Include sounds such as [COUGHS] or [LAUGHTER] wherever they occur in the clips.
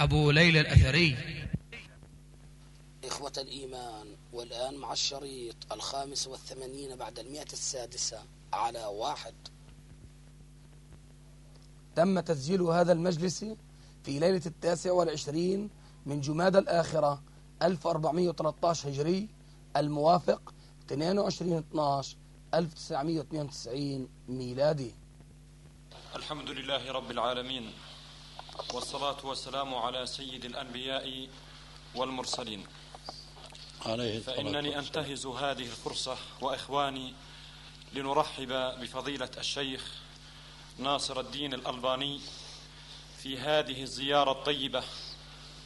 أبو ليلى الأثري. إخوة الإيمان والآن مع الشريط الخامس والثمانين بعد المئة السادسة على واحد. تم تسجيل هذا المجلس في ليلة التاسع والعشرين من جماد الآخرة 1413 هجري الموافق 22-12 1992 ميلادي. الحمد لله رب العالمين والصلاة والسلام على سيد الأنبياء والمرسلين. عليه فإنني أنتهز هذه الفرصة وإخواني لنرحب بفضيلة الشيخ ناصر الدين الألباني في هذه الزيارة الطيبة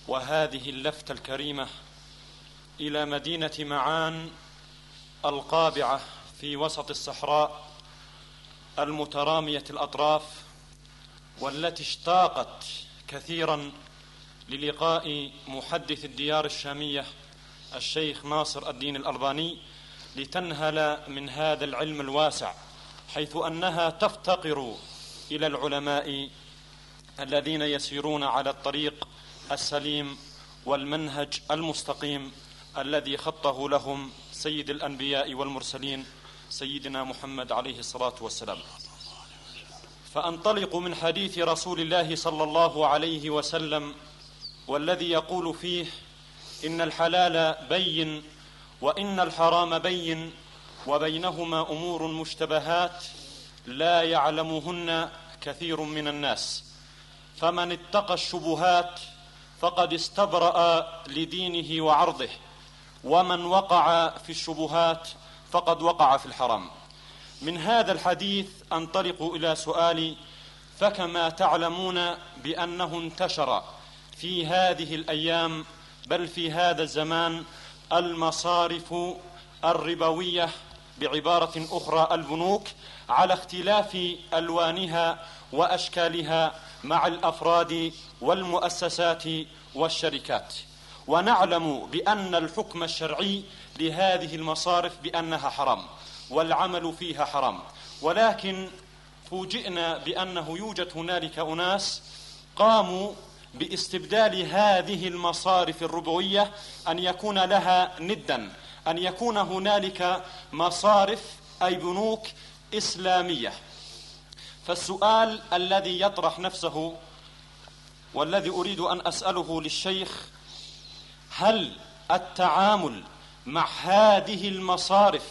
وهذه اللفتة الكريمة إلى مدينة معان القابعة في وسط الصحراء المترامية الأطراف والتي اشتاقت كثيرا للقاء محدث الديار الشامية الشيخ ناصر الدين الألباني لتنهل من هذا العلم الواسع حيث أنها تفتقر إلى العلماء الذين يسيرون على الطريق السليم والمنهج المستقيم الذي خطه لهم سيد الأنبياء والمرسلين سيدنا محمد عليه الصلاة والسلام. فأنطلق من حديث رسول الله صلى الله عليه وسلم والذي يقول فيه إن الحلال بين وإن الحرام بين وبينهما أمور مشتبهات لا يعلمهن كثير من الناس. فمن اتقى الشبهات فقد استبرأ لدينه وعرضه ومن وقع في الشبهات فقد وقع في الحرام. من هذا الحديث أنطلق إلى سؤالي فكما تعلمون بأنه انتشر في هذه الأيام بل في هذا الزمان المصارف الربوية بعبارة أخرى البنوك على اختلاف ألوانها وأشكالها مع الأفراد والمؤسسات والشركات. ونعلم بأن الحكم الشرعي لهذه المصارف بأنها حرام. والعمل فيها حرام. ولكن فوجئنا بأنه يوجد هنالك أناس قاموا باستبدال هذه المصارف الربوية أن يكون لها ندا أن يكون هنالك مصارف أي بنوك إسلامية. فالسؤال الذي يطرح نفسه والذي أريد أن أسأله للشيخ هل التعامل مع هذه المصارف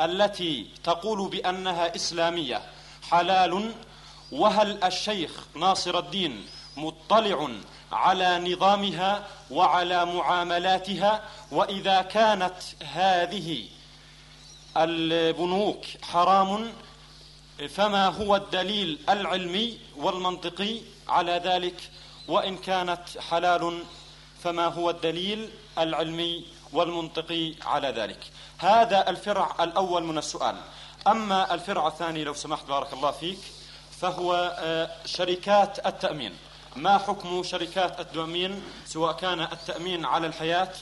التي تقول بأنها إسلامية حلال وهل الشيخ ناصر الدين مطلع على نظامها وعلى معاملاتها؟ وإذا كانت هذه البنوك حرام فما هو الدليل العلمي والمنطقي على ذلك؟ وإن كانت حلال فما هو الدليل العلمي والمنطقي على ذلك؟ هذا الفرع الأول من السؤال. أما الفرع الثاني لو سمحت بارك الله فيك فهو شركات التأمين. ما حكم شركات التأمين؟ سواء كان التأمين على الحياة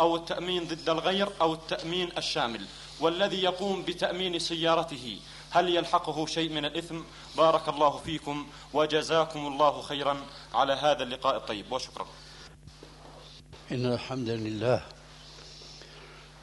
أو التأمين ضد الغير أو التأمين الشامل. والذي يقوم بتأمين سيارته هل يلحقه شيء من الإثم؟ بارك الله فيكم وجزاكم الله خيرا على هذا اللقاء الطيب. وشكرا. إن الحمد لله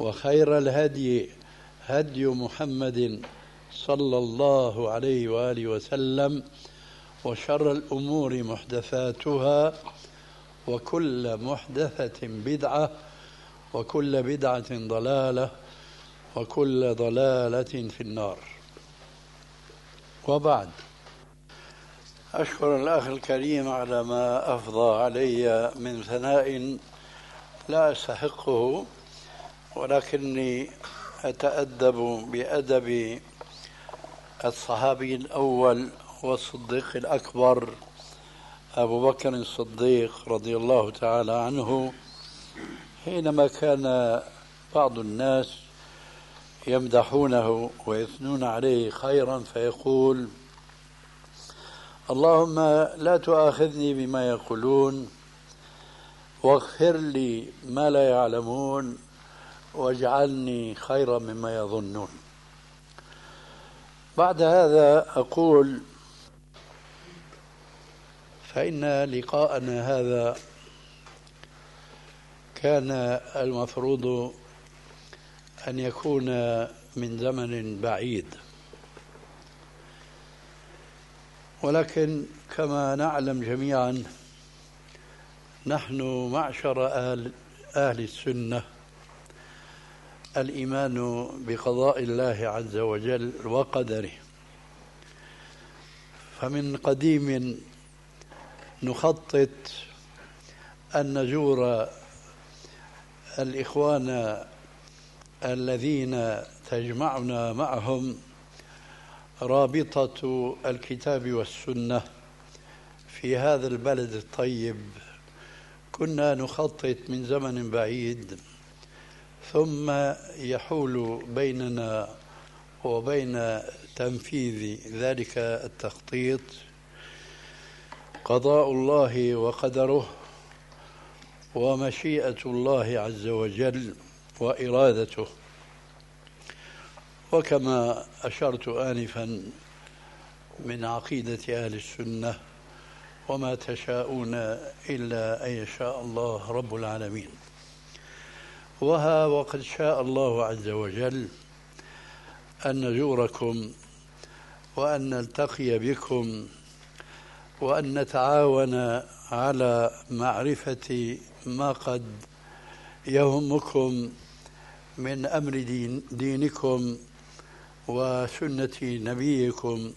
وخير الهدي هدي محمد صلى الله عليه وآله وسلم وشر الأمور محدثاتها وكل محدثة بدعة وكل بدعة ضلالة وكل ضلالة في النار. وبعد أشكر الأخ الكريم على ما أفضى علي من ثناء لا أستحقه. ولكني أتأدب بأدب الصحابي الأول والصديق الأكبر أبو بكر الصديق رضي الله تعالى عنه حينما كان بعض الناس يمدحونه ويثنون عليه خيرا فيقول اللهم لا تؤاخذني بما يقولون واغفر لي ما لا يعلمون واجعلني خيرا مما يظنون. بعد هذا أقول فإن لقاءنا هذا كان المفروض أن يكون من زمن بعيد. ولكن كما نعلم جميعا نحن معشر أهل, أهل السنة. الإيمان بقضاء الله عز وجل وقدره. فمن قديم نخطط أن نزور الإخوان الذين تجمعنا معهم رابطة الكتاب والسنة في هذا البلد الطيب. كنا نخطط من زمن بعيد ثم يحول بيننا وبين تنفيذ ذلك التخطيط قضاء الله وقدره ومشيئة الله عز وجل وإرادته. وكما أشرت آنفا من عقيدة أهل السنة وما تشاءون إلا أن يشاء الله رب العالمين. وها وقد شاء الله عز وجل أن نزوركم وأن نلتقي بكم وأن نتعاون على معرفة ما قد يهمكم من أمر دين دينكم وسنة نبيكم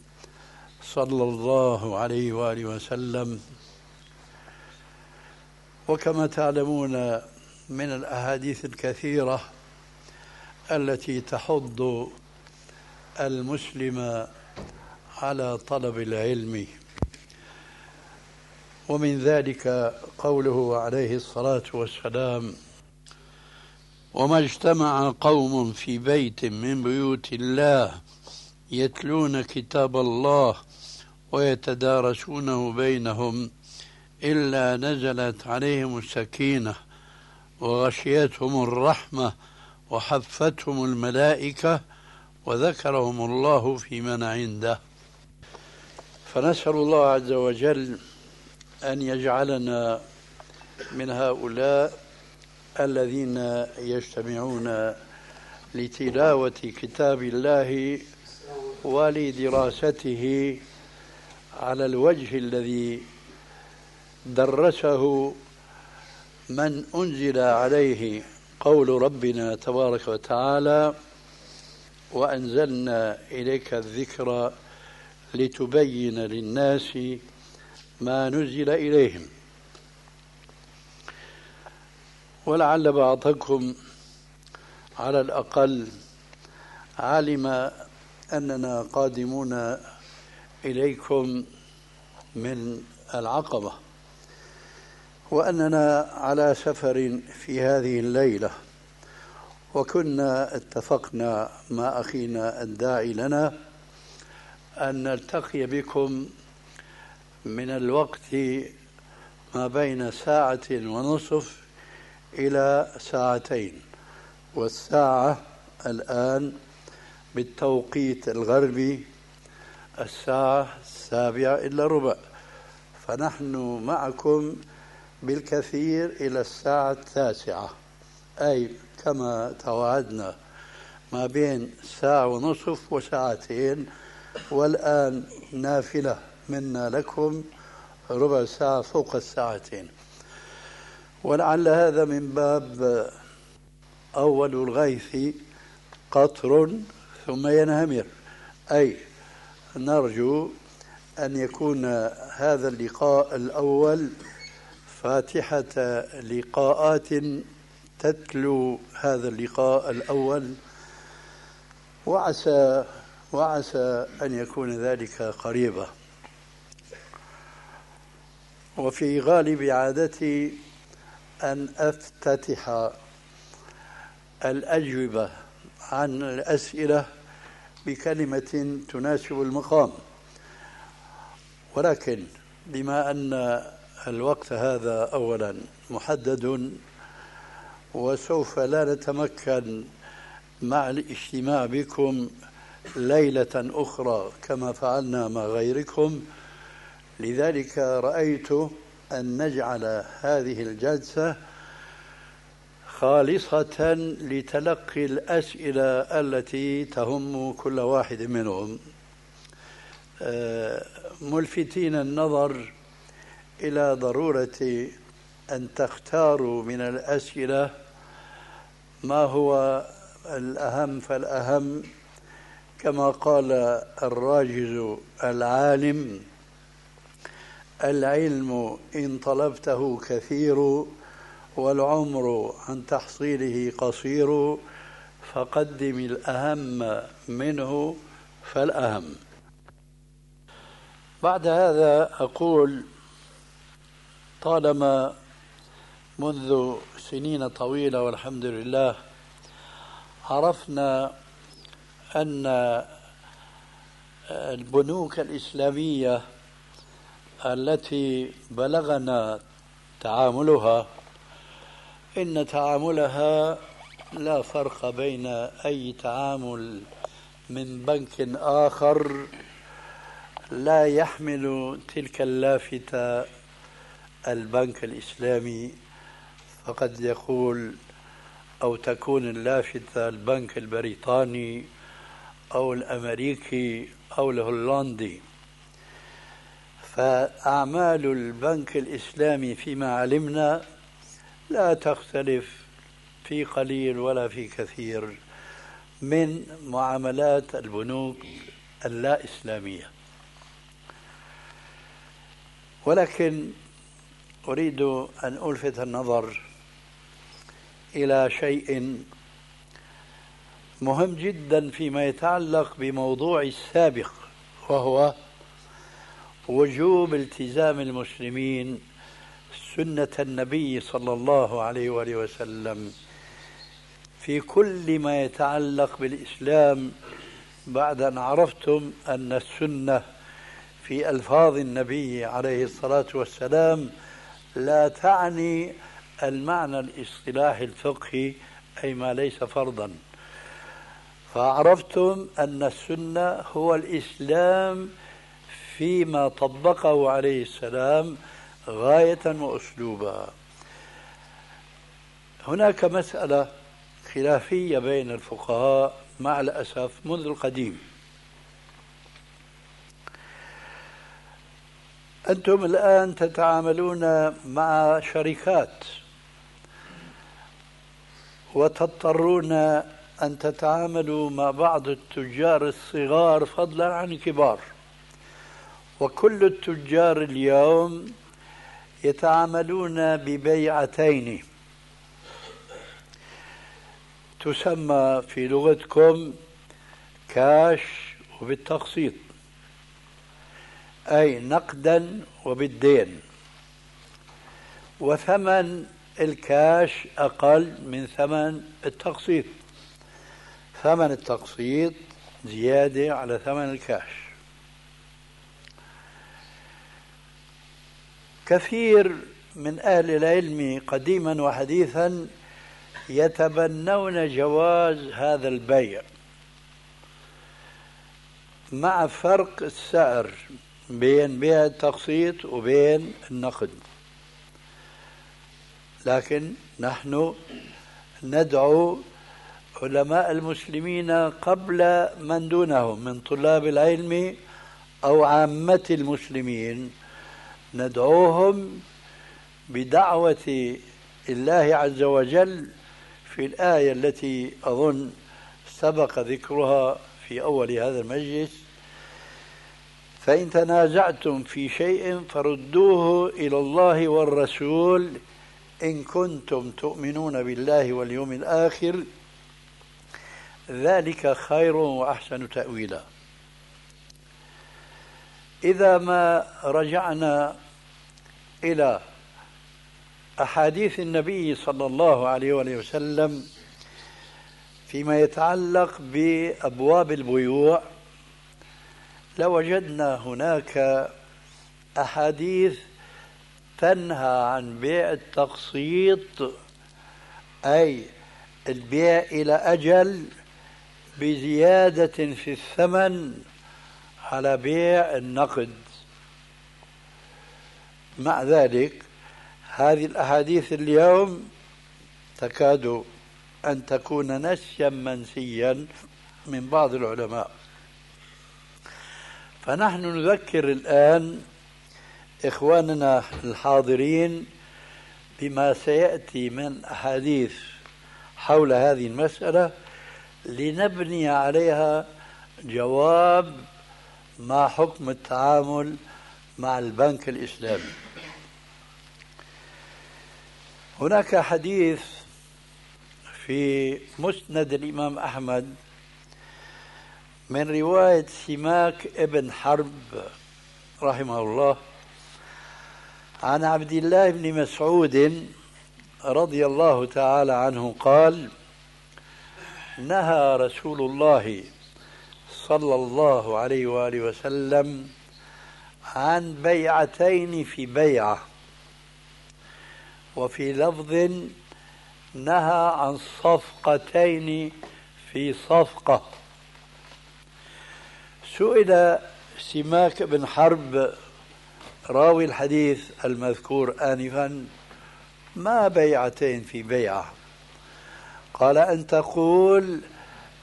صلى الله عليه وآله وسلم. وكما تعلمون من الأحاديث الكثيرة التي تحض المسلم على طلب العلم. ومن ذلك قوله عليه الصلاة والسلام وما اجتمع قوم في بيت من بيوت الله يتلون كتاب الله ويتدارسونه بينهم إلا نزلت عليهم السكينة وغشيتهم الرحمة وحفتهم الملائكة وذكرهم الله في من عنده. فنسأل الله عز وجل أن يجعلنا من هؤلاء الذين يجتمعون لتلاوة كتاب الله ولدراسته على الوجه الذي درسه من أنزل عليه قول ربنا تبارك وتعالى وأنزلنا إليك الذكر لتبين للناس ما نزل إليهم. ولعل بعضكم على الأقل علم أننا قادمون إليكم من العقبة. وأننا على سفر في هذه الليلة وكنا اتفقنا مع أخينا الداعي لنا أن نلتقي بكم من الوقت ما بين ساعة ونصف إلى ساعتين والساعة الآن بالتوقيت الغربي الساعة السابعة إلا ربع فنحن معكم بالكثير إلى الساعة التاسعة. أي كما توعدنا ما بين ساعة ونصف وساعتين والآن نافلة منا لكم ربع ساعة فوق الساعتين. ولعل هذا من باب أول الغيث قطر ثم ينهمر. أي نرجو أن يكون هذا اللقاء الأول فاتحة لقاءات تتلو هذا اللقاء الأول. وعسى وعسى أن يكون ذلك قريبا. وفي غالب عادتي أن أفتتح الأجوبة عن الأسئلة بكلمة تناسب المقام. ولكن بما أن الوقت هذا أولا محدد وسوف لا نتمكن مع الاجتماع بكم ليلة أخرى كما فعلنا مع غيركم. لذلك رأيت أن نجعل هذه الجلسة خالصة لتلقي الأسئلة التي تهم كل واحد منهم. آه، ملفتين النظر إلى ضرورة أن تختاروا من الأسئلة ما هو الأهم فالأهم كما قال الراجز العالم العلم إن طلبته كثير والعمر عن تحصيله قصير فقدم الأهم منه فالأهم. بعد هذا أقول طالما منذ سنين طويلة والحمد لله عرفنا أن البنوك الإسلامية التي بلغنا تعاملها إن تعاملها لا فرق بين أي تعامل من بنك آخر لا يحمل تلك اللافتة البنك الإسلامي فقد يقول أو تكون اللافتة البنك البريطاني أو الأمريكي أو الهولندي. فأعمال البنك الإسلامي فيما علمنا لا تختلف في قليل ولا في كثير من معاملات البنوك اللا إسلامية. ولكن أريد أن ألفت النظر إلى شيء مهم جدا فيما يتعلق بموضوع السابق وهو وجوب التزام المسلمين سنة النبي صلى الله عليه وآله وسلم في كل ما يتعلق بالإسلام بعد أن عرفتم أن السنة في ألفاظ النبي عليه الصلاة والسلام لا تعني المعنى الاصطلاحي الفقهي أي ما ليس فرضا. فعرفتم أن السنة هو الإسلام فيما طبقه عليه السلام غاية وأسلوبا. هناك مسألة خلافية بين الفقهاء مع الأسف منذ القديم. أنتم الآن تتعاملون مع شركات وتضطرون أن تتعاملوا مع بعض التجار الصغار فضلا عن الكبار وكل التجار اليوم يتعاملون ببيعتين. تسمى في لغتكم كاش وبالتقسيط. أي نقدا وبالدين. وثمن الكاش أقل من ثمن التقسيط. ثمن التقسيط زيادة على ثمن الكاش. كثير من أهل العلم قديما وحديثا يتبنون جواز هذا البيع مع فرق السعر. بين بيع التقسيط وبين النقد. لكن نحن ندعو علماء المسلمين قبل من دونهم من طلاب العلم أو عامة المسلمين. ندعوهم بدعوة الله عز وجل في الآية التي أظن سبق ذكرها في أول هذا المجلس. فإن تنازعتم في شيء فردوه إلى الله والرسول إن كنتم تؤمنون بالله واليوم الآخر ذلك خير وأحسن تأويلا. إذا ما رجعنا إلى أحاديث النبي صلى الله عليه وسلم فيما يتعلق بأبواب البيوع لوجدنا هناك أحاديث تنهى عن بيع التقسيط أي البيع إلى أجل بزيادة في الثمن على بيع النقد. مع ذلك هذه الأحاديث اليوم تكاد أن تكون نسيا منسيا من بعض العلماء. فنحن نذكر الآن إخواننا الحاضرين بما سيأتي من أحاديث حول هذه المسألة لنبني عليها جواب ما حكم التعامل مع البنك الإسلامي. هناك حديث في مسند الإمام أحمد من رواية سماك ابن حرب رحمه الله عن عبد الله بن مسعود رضي الله تعالى عنه قال نهى رسول الله صلى الله عليه وآله وسلم عن بيعتين في بيعة وفي لفظ نهى عن صفقتين في صفقة. سئل سماك بن حرب راوي الحديث المذكور آنفا ما بيعتين في بيعة؟ قال أن تقول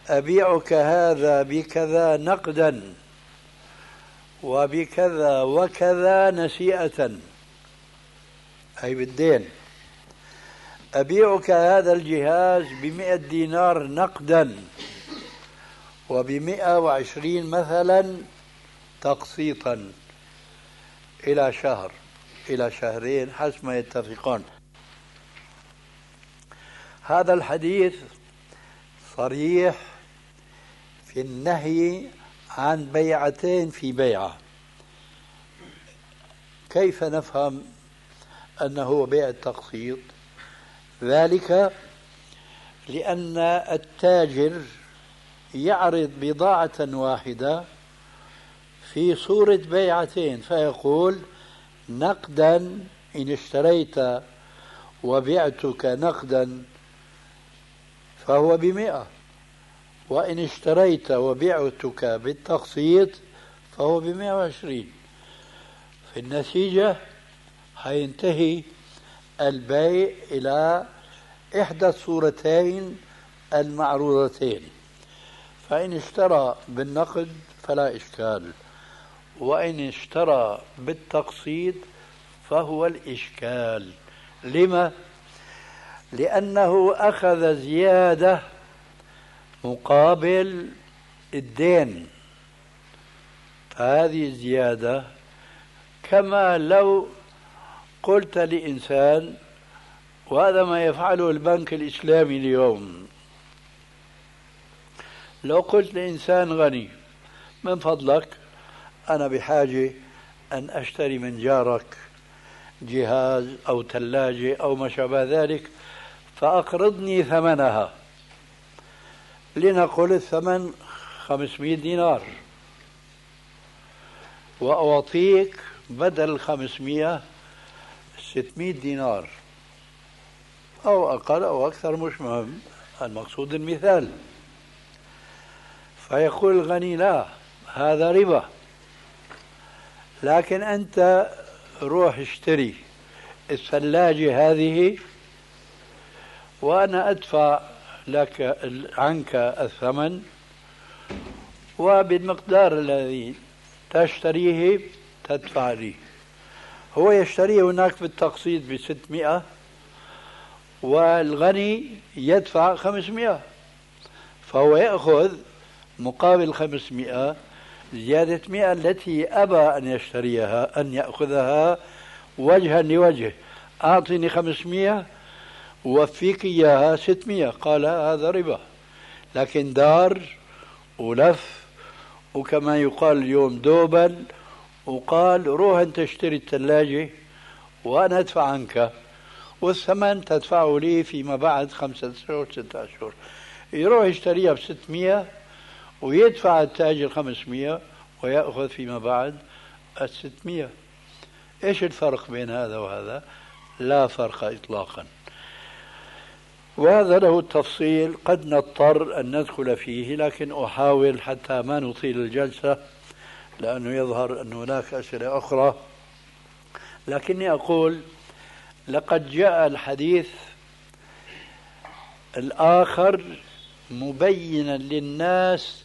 أبيعك هذا بكذا نقدا وبكذا وكذا نسيئة. أي بالدين. أبيعك هذا الجهاز بمئة دينار نقدا. وبمئة وعشرين مثلا تقسيطا إلى شهر إلى شهرين حسب ما يتفقون. هذا الحديث صريح في النهي عن بيعتين في بيعة. كيف نفهم أنه بيع التقسيط؟ ذلك لأن التاجر يعرض بضاعة واحدة في صورة بيعتين فيقول نقدا إن اشتريت وبعتك نقدا فهو بمئة وإن اشتريت وبعتك بالتقسيط فهو بمئة وعشرين. في النتيجة حينتهي البيع إلى إحدى الصورتين المعروضتين. فإن اشترى بالنقد فلا إشكال وإن اشترى بالتقسيط فهو الإشكال. لما؟ لأنه أخذ زيادة مقابل الدين. هذه الزيادة كما لو قلت لإنسان وهذا ما يفعله البنك الإسلامي اليوم. لو قلت لإنسان غني من فضلك؟ أنا بحاجة أن أشتري من جارك جهاز أو ثلاجة أو ما شابه ذلك فأقرضني ثمنها. لنقل الثمن 500 دينار. وأعطيك بدل 500 600 دينار. أو أقل أو أكثر مش مهم المقصود المثال. فيقول الغني لا هذا ربا. لكن أنت روح اشتري الثلاجة هذه وأنا أدفع لك عنك الثمن وبالمقدار الذي تشتريه تدفع لي. هو يشتريه هناك بالتقسيط ب 600 والغني يدفع 500 فهو يأخذ مقابل 500 زيادة 100 التي أبى أن يشتريها أن يأخذها وجها لوجه. أعطني 500 وفيك إياها 600 قال هذا ربا. لكن دار ولف وكما يقال اليوم دوبل وقال روح أنت اشتري الثلاجة وأنا أدفع عنك. والثمن تدفعه لي فيما بعد خمسة أشهر ستة أشهر يروح يشتريها ب 600 ويدفع التاجر 500 ويأخذ فيما بعد ال 600 إيش الفرق بين هذا وهذا؟ لا فرق اطلاقا. وهذا له تفصيل قد نضطر أن ندخل فيه لكن أحاول حتى ما نطيل الجلسة لأنه يظهر أن هناك أسئلة أخرى لكني أقول لقد جاء الحديث الآخر مبينا للناس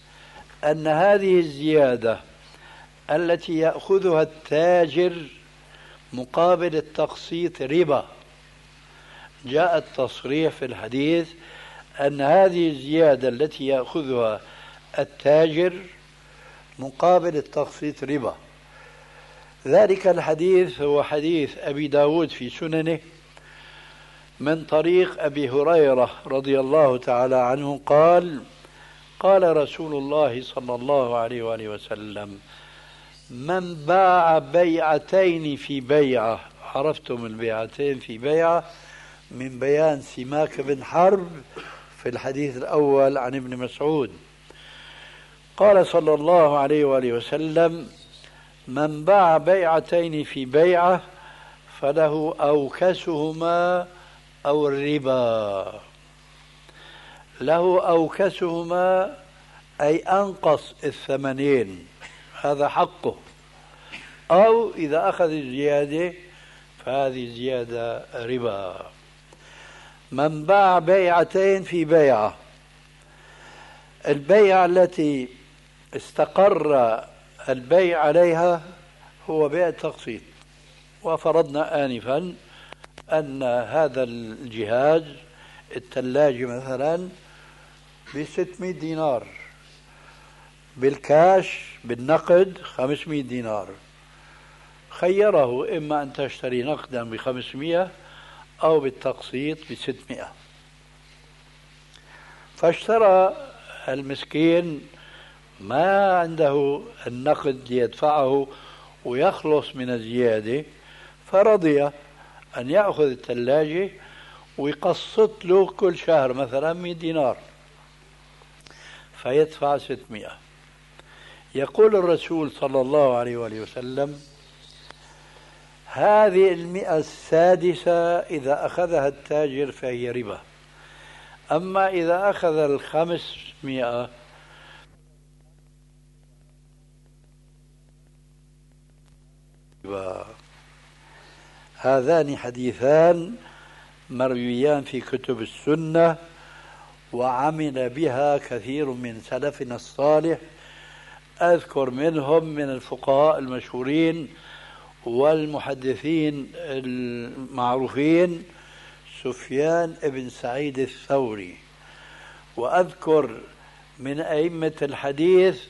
أن هذه الزيادة التي يأخذها التاجر مقابل التقسيط ربا. جاء التصريح في الحديث أن هذه الزيادة التي يأخذها التاجر مقابل التقسيط ربا. ذلك الحديث هو حديث أبي داود في سننه من طريق أبي هريرة رضي الله تعالى عنه قال قال رسول الله صلى الله عليه وآله وسلم من باع بيعتين في بيعة عرفتم البيعتين في بيعة؟ من بيان سماك بن حرب في الحديث الأول عن ابن مسعود. قال صلى الله عليه وآله وسلم من باع بيعتين في بيعة فله أوكسهما أو الربا. له أوكسهما أي أنقص الثمنين هذا حقه. أو إذا أخذ الزيادة فهذه زيادة ربا. من باع بيعتين في بيعة. البيعة التي استقر البيع عليها هو بيع التقسيط. وفرضنا آنفا أن هذا الجهاز الثلاجة مثلا ب 600 دينار. بالكاش بالنقد 500 دينار. خيره إما أن تشتري نقدا ب 500 أو بالتقسيط ب 600 فاشترى المسكين ما عنده النقد ليدفعه ويخلص من الزيادة فرضي أن يأخذ الثلاجة ويقسط له كل شهر مثلا 100 دينار. فيدفع 600 يقول الرسول صلى الله عليه وآله وسلم هذه المئة السادسة إذا أخذها التاجر فهي ربا. أما إذا أخذ الخمسمائة هذان حديثان مرويان في كتب السنة. وعمل بها كثير من سلفنا الصالح. أذكر منهم من الفقهاء المشهورين والمحدثين المعروفين سفيان بن سعيد الثوري. وأذكر من أئمة الحديث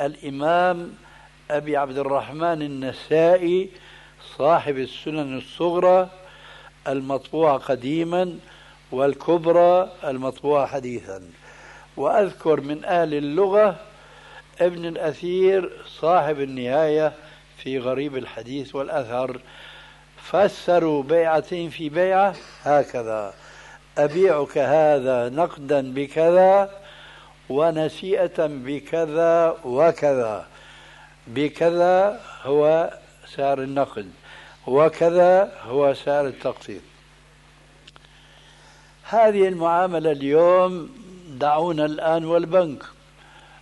الإمام أبي عبد الرحمن النسائي صاحب السنن الصغرى المطبوعة قديما والكبرى المطبوعة حديثا. وأذكر من أهل اللغة ابن الأثير صاحب النهاية في غريب الحديث والأثر. فسروا بيعتين في بيعة هكذا. أبيعك هذا نقدا بكذا ونسيئة بكذا وكذا. بكذا هو سعر النقد وكذا هو سعر التقسيط. هذه المعاملة اليوم دعونا الآن والبنك.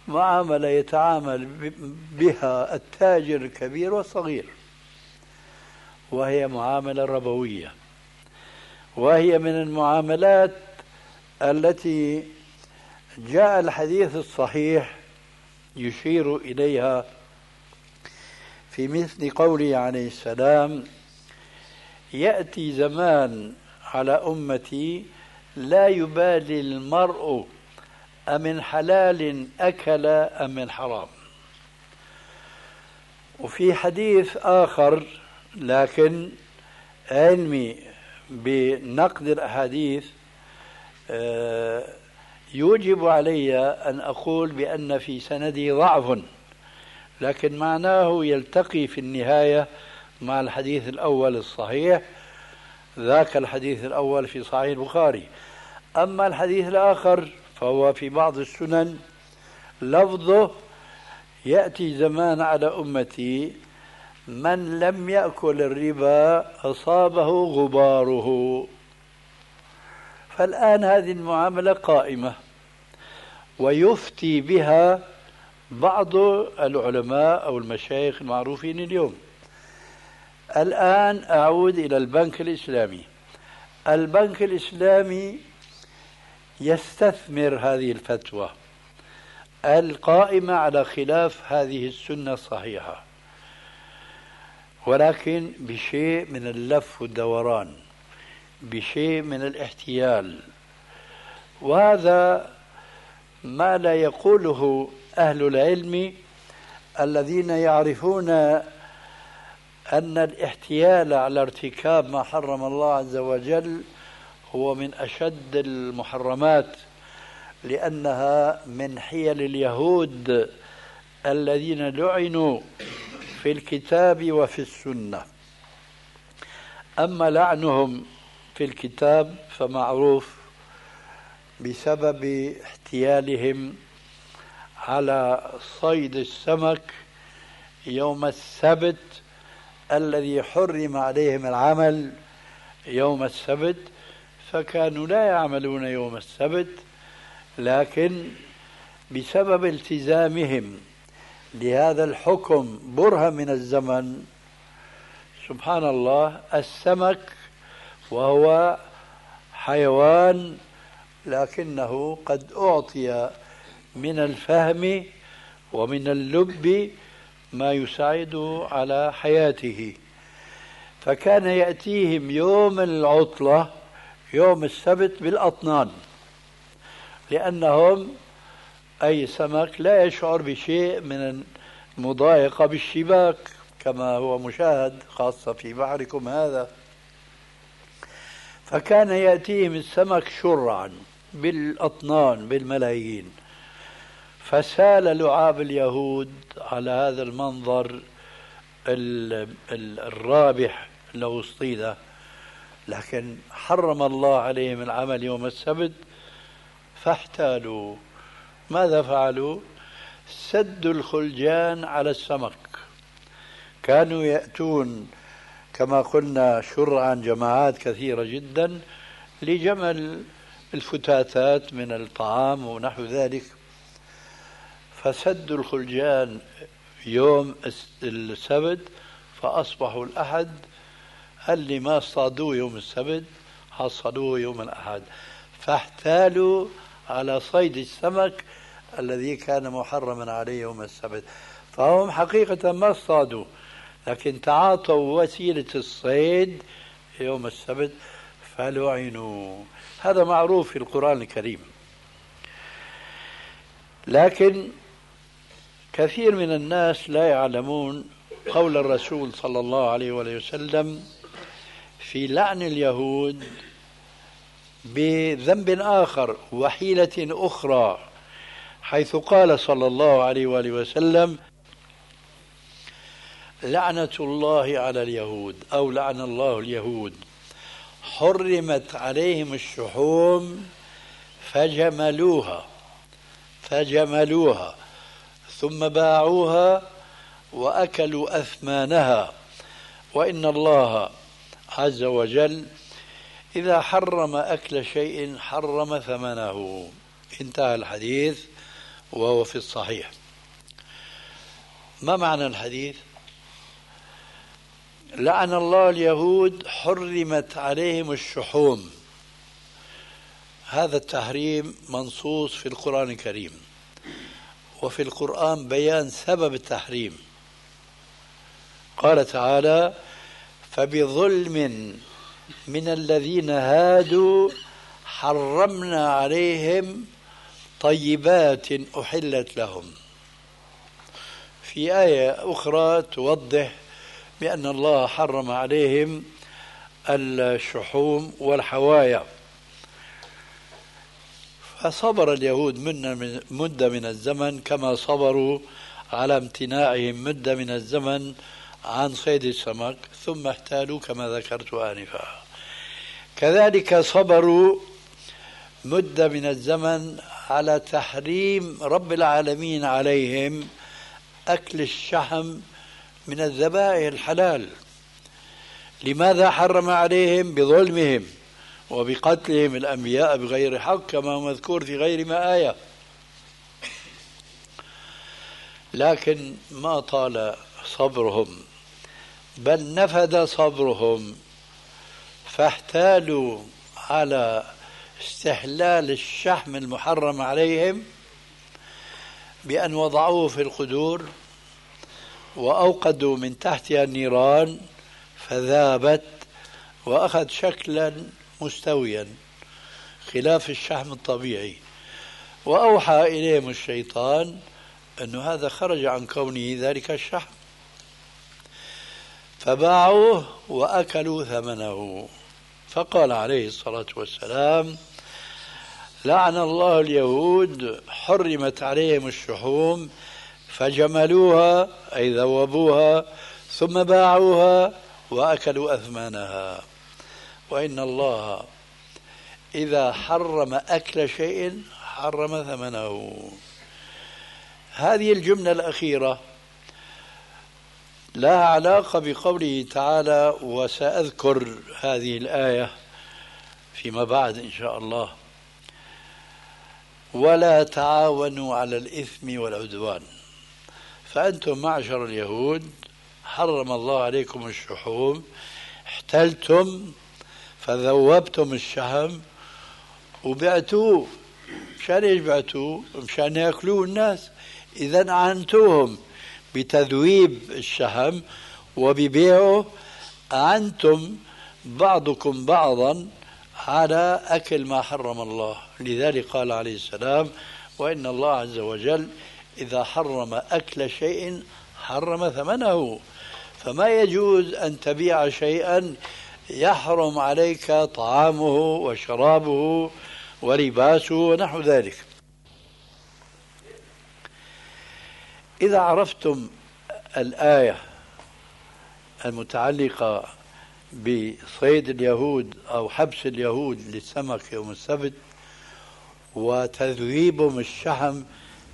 معاملة يتعامل بها التاجر الكبير والصغير. وهي معاملة ربوية. وهي من المعاملات التي جاء الحديث الصحيح يشير إليها في مثل قوله عليه السلام يأتي زمان على أمتي لا يبالي المرء أمن حلال أكل أم من حرام. وفي حديث آخر لكن علمي بنقد الأحاديث آه، يوجب علي أن أقول بأن في سندي ضعف لكن معناه يلتقي في النهاية مع الحديث الأول الصحيح ذاك الحديث الأول في صحيح البخاري. أما الحديث الآخر فهو في بعض السنن لفظه يأتي زمان على أمتي من لم يأكل الربا أصابه غباره. فالآن هذه المعاملة قائمة ويفتي بها بعض العلماء أو المشايخ المعروفين اليوم. الآن أعود إلى البنك الإسلامي. البنك الإسلامي يستثمر هذه الفتوى القائمة على خلاف هذه السنة الصحيحة ولكن بشيء من اللف والدوران بشيء من الاحتيال. وهذا ما لا يقوله أهل العلم الذين يعرفون أن الاحتيال على ارتكاب ما حرم الله عز وجل هو من أشد المحرمات لأنها من حيل اليهود الذين لعنوا في الكتاب وفي السنة. أما لعنهم في الكتاب فمعروف بسبب احتيالهم على صيد السمك يوم السبت الذي حرم عليهم العمل يوم السبت فكانوا لا يعملون يوم السبت لكن بسبب التزامهم لهذا الحكم برهة من الزمن. سبحان الله السمك وهو حيوان لكنه قد أعطي من الفهم ومن اللب ما يساعد على حياته. فكان يأتيهم يوم العطلة يوم السبت بالأطنان لأنهم أي سمك لا يشعر بشيء من المضايقة بالشباك كما هو مشاهد خاصة في بحركم هذا. فكان يأتيهم السمك شرعا بالأطنان بالملايين. فسال لعاب اليهود على هذا المنظر الرابح لو اصطيد لكن حرم الله عليهم العمل يوم السبت فاحتالوا. ماذا فعلوا؟ سدوا الخلجان على السمك. كانوا يأتون كما قلنا شرعا جماعات كثيرة جدا لجمل الفتاتات من الطعام ونحو ذلك. فسدوا الخلجان يوم السبت فأصبحوا الأحد اللي ما اصطادوه يوم السبت حصلوه يوم الأحد. فاحتالوا على صيد السمك الذي كان محرما عليه يوم السبت. فهم حقيقة ما اصطادوا لكن تعاطوا وسيلة الصيد يوم السبت فلعنوا. هذا معروف في القرآن الكريم. لكن كثير من الناس لا يعلمون قول الرسول صلى الله عليه وسلم في لعن اليهود بذنب آخر وحيلة أخرى حيث قال صلى الله عليه وآله وسلم لعنة الله على اليهود أو لعن الله اليهود حرمت عليهم الشحوم فجملوها فجملوها. ثم باعوها وأكلوا أثمانها. وإن الله عز وجل إذا حرم أكل شيء حرم ثمنه. انتهى الحديث وهو في الصحيح. ما معنى الحديث؟ لعن الله اليهود حرمت عليهم الشحوم. هذا التحريم منصوص في القرآن الكريم. وفي القرآن بيان سبب التحريم. قال تعالى فبظلم من الذين هادوا حرمنا عليهم طيبات أحلت لهم. في آية أخرى توضح بأن الله حرم عليهم الشحوم والحوايا. فصبر اليهود من مدة من الزمن كما صبروا على امتناعهم مدة من الزمن عن صيد السمك ثم احتالوا كما ذكرت آنفا. كذلك صبروا مدة من الزمن على تحريم رب العالمين عليهم أكل الشحم من الذبائح الحلال. لماذا حرم عليهم؟ بظلمهم. وبقتلهم الأنبياء بغير حق كما مذكور في غير ما آية. لكن ما طال صبرهم بل نفد صبرهم فاحتالوا على استحلال الشحم المحرم عليهم بأن وضعوه في القدور وأوقدوا من تحتها النيران فذابت وأخذ شكلا مستويا خلاف الشحم الطبيعي. وأوحى إليهم الشيطان أن هذا خرج عن كونه ذلك الشحم. فباعوه وأكلوا ثمنه. فقال عليه الصلاة والسلام لعن الله اليهود حرمت عليهم الشحوم فجملوها أي ذوبوها ثم باعوها وأكلوا أثمانها وإن الله إذا حرم أكل شيء حرم ثمنه. هذه الجملة الأخيرة لها علاقة بقوله تعالى وسأذكر هذه الآية فيما بعد إن شاء الله. ولا تعاونوا على الإثم والعدوان. فأنتم معشر اليهود حرم الله عليكم الشحوم احتلتم فذوبتم الشحم وبعتوه. مشان إيش بعتوه؟ مشان يأكلوه الناس. إذا اعنتوهم بتذويب الشحم وببيعه اعنتم بعضكم بعضا على أكل ما حرم الله. لذلك قال عليه السلام وإن الله عز وجل إذا حرم أكل شيء حرم ثمنه. فما يجوز أن تبيع شيئا يحرم عليك طعامه وشرابه ولباسه ونحو ذلك. إذا عرفتم الآية المتعلقة بصيد اليهود أو حبس اليهود للسمك يوم السبت وتذويبهم الشحم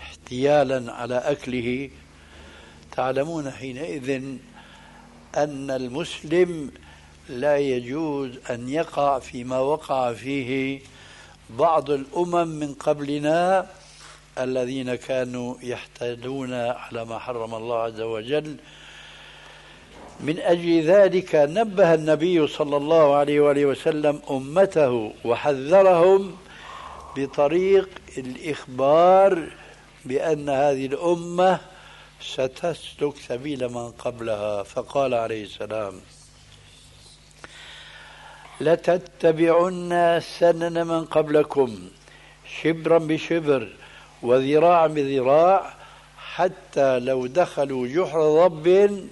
احتيالا على أكله تعلمون حينئذ أن المسلم لا يجوز أن يقع فيما وقع فيه بعض الأمم من قبلنا الذين كانوا يحتالون على ما حرم الله عز وجل. من أجل ذلك نبه النبي صلى الله عليه وآله وسلم أمته وحذرهم بطريق الإخبار بأن هذه الأمة ستسلك سبيل من قبلها. فقال عليه السلام لتتبعن سنن من قبلكم شبرا بشبر وذراعا بذراع حتى لو دخلوا جحر ضب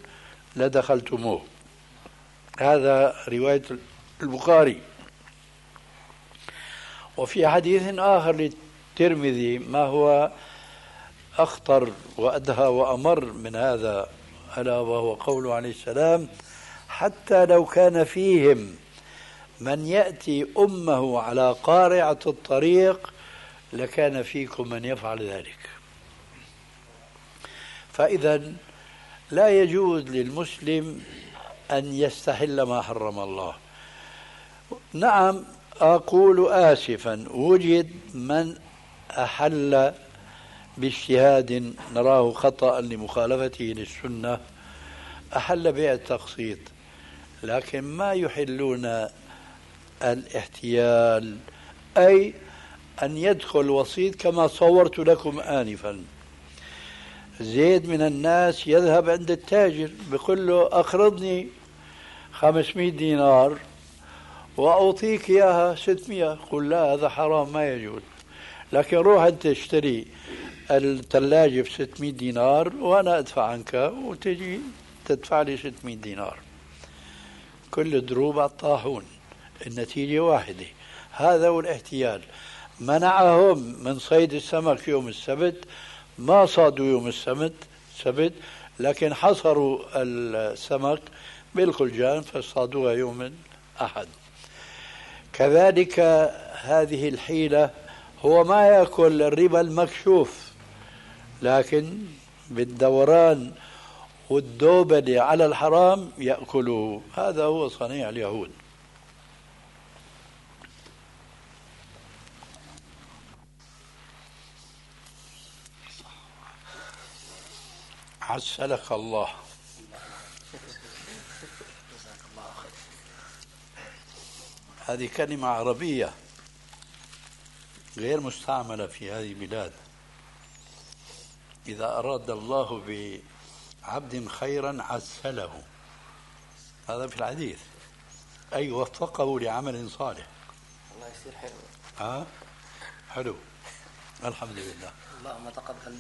لدخلتموه. هذا رواية البخاري. وفي حديث آخر للترمذي ما هو أخطر وأدهى وأمر من هذا ألا وهو قوله عليه السلام حتى لو كان فيهم من يأتي أمه على قارعة الطريق لكان فيكم من يفعل ذلك. فإذا لا يجوز للمسلم أن يستحل ما حرم الله. نعم أقول آسفا وجد من أحل باجتهاد نراه خطأ لمخالفته للسنة أحل بيع التقسيط لكن ما يحلون الاحتيال أي أن يدخل وسيط كما صورت لكم آنفا. زيد من الناس يذهب عند التاجر بيقول له أقرضني 500 دينار وأعطيك إياها 600 قل لا هذا حرام ما يجوز. لكن روح أنت اشتري الثلاجة ب 600 دينار وأنا أدفع عنك وتجي تدفع لي 600 دينار. كل دروب على الطاحون. النتيجة واحدة. هذا هو الاحتيال. منعهم من صيد السمك يوم السبت ما صادوا يوم السبت سبت لكن حصروا السمك بالخلجان فصادوها يوم الأحد. كذلك هذه الحيلة هو ما يأكل الربا المكشوف لكن بالدوران والدوبلة على الحرام يأكله هذا هو صنيع اليهود. عسلك الله. هذه كلمة عربية غير مستعملة في هذه البلاد. إذا أراد الله بعبد خيرا عسله. هذا في الحديث. أي وفقه لعمل صالح. الله يصير حلو. ها؟ حلو. الحمد لله. اللهم تقبل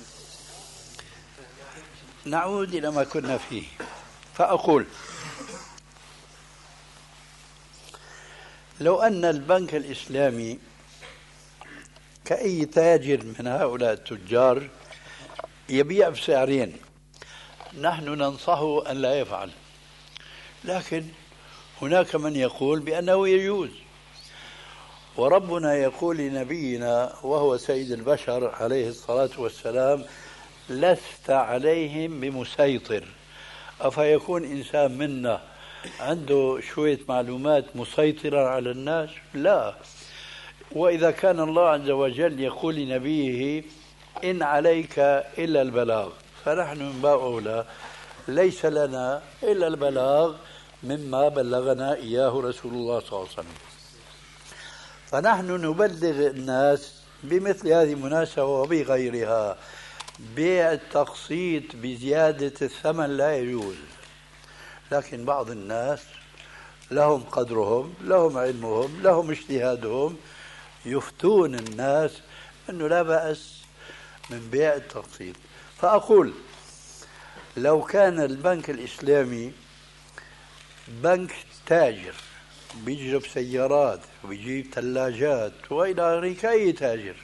نعود إلى ما كنا فيه. فأقول لو أن البنك الإسلامي كأي تاجر من هؤلاء التجار يبيع بسعرين نحن ننصحه أن لا يفعل. لكن هناك من يقول بأنه يجوز. وربنا يقول لنبينا وهو سيد البشر عليه الصلاة والسلام لست عليهم بمسيطر. أفيكون إنسان منا عنده شوية معلومات مسيطرة على الناس؟ لا. وإذا كان الله عز وجل يقول لنبيه إن عليك إلا البلاغ. فنحن من باب أولى ليس لنا إلا البلاغ مما بلغنا إياه رسول الله صلى الله عليه وسلم. فنحن نبلغ الناس بمثل هذه المناسبة وبغيرها. بيع التقسيط بزيادة الثمن لا يجوز. لكن بعض الناس لهم قدرهم لهم علمهم لهم اجتهادهم يفتون الناس أنه لا بأس من بيع التقسيط. فأقول لو كان البنك الإسلامي بنك تاجر بيجيب سيارات وبيجيب ثلاجات وإلى اخره كاي تاجر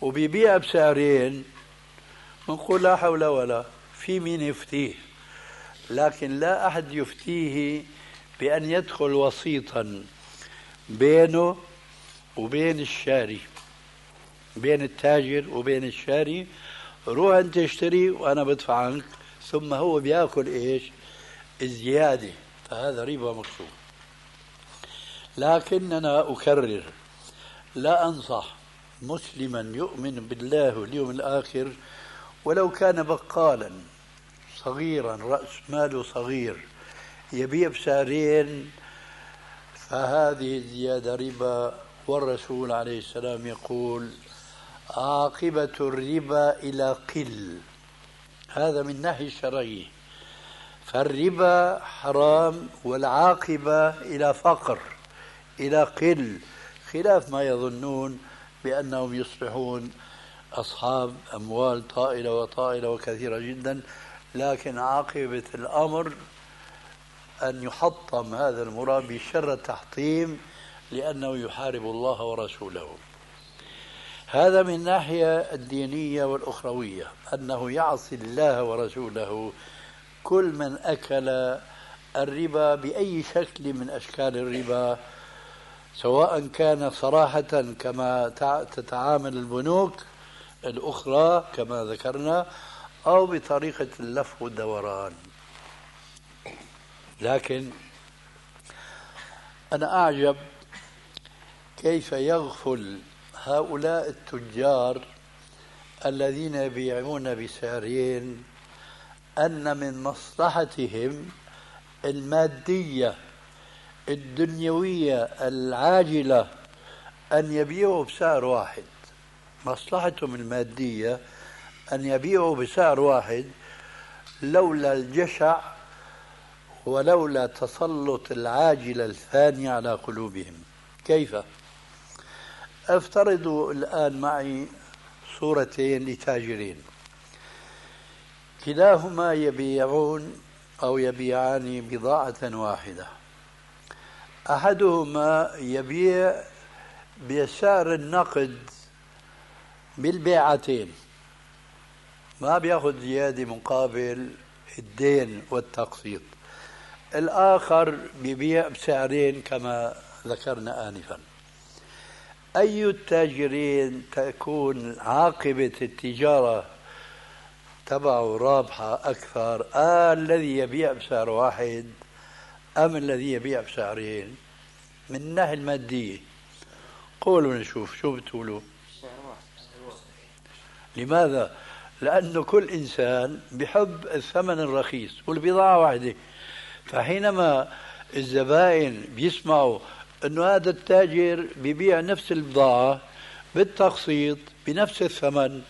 وبيبيع بسعرين بنقول لا حول ولا في مين يفتيه. لكن لا أحد يفتيه بأن يدخل وسيطا بينه وبين الشاري بين التاجر وبين الشاري. روح أنت اشتري وأنا بدفع عنك ثم هو بيأكل إيش؟ الزيادة. فهذا ربا مكسور. لكننا أكرر لا أنصح مسلما يؤمن بالله واليوم الآخر ولو كان بقالا صغيرا رأس ماله صغير يبيع بسعرين فهذه الزياده ربا والرسول عليه السلام يقول عاقبة الربا إلى قل. هذا من ناحية الشرعية فالربا حرام والعاقبة إلى فقر إلى قل خلاف ما يظنون بأنهم يصبحون أصحاب أموال طائلة وطائلة وكثيرة جدا لكن عاقبة الأمر أن يحطم هذا المرابي شر التحطيم لأنه يحارب الله ورسوله. هذا من الناحية الدينية والأخروية أنه يعصي الله ورسوله. كل من أكل الربا بأي شكل من أشكال الربا سواء كان صراحة كما تتعامل البنوك الأخرى كما ذكرنا أو بطريقة اللف والدوران. لكن أنا أعجب كيف يغفل هؤلاء التجار الذين يبيعون بسعرين أن من مصلحتهم المادية الدنيوية العاجلة أن يبيعوا بسعر واحد. مصلحتهم المادية أن يبيعوا بسعر واحد لولا الجشع ولولا تسلط العاجلة الثانية على قلوبهم. كيف؟ افترضوا الآن معي صورتين لتاجرين. كلاهما يبيعون أو يبيعان بضاعة واحدة. أحدهما يبيع بسعر النقد بالبيعتين. ما بياخذ زيادة مقابل الدين والتقسيط. الآخر بيبيع بسعرين كما ذكرنا آنفا. أي التاجرين تكون عاقبة التجارة تبعه رابحة أكثر آه الذي يبيع بسعر واحد أم الذي يبيع بسعرين؟ من الناحية المادية. قولوا نشوف شو بتقولوا؟ لماذا؟ لأنه كل إنسان بحب الثمن الرخيص والبضاعة واحدة. فحينما الزبائن بيسمعوا أنه هذا التاجر بيبيع نفس البضاعة بالتقسيط بنفس الثمن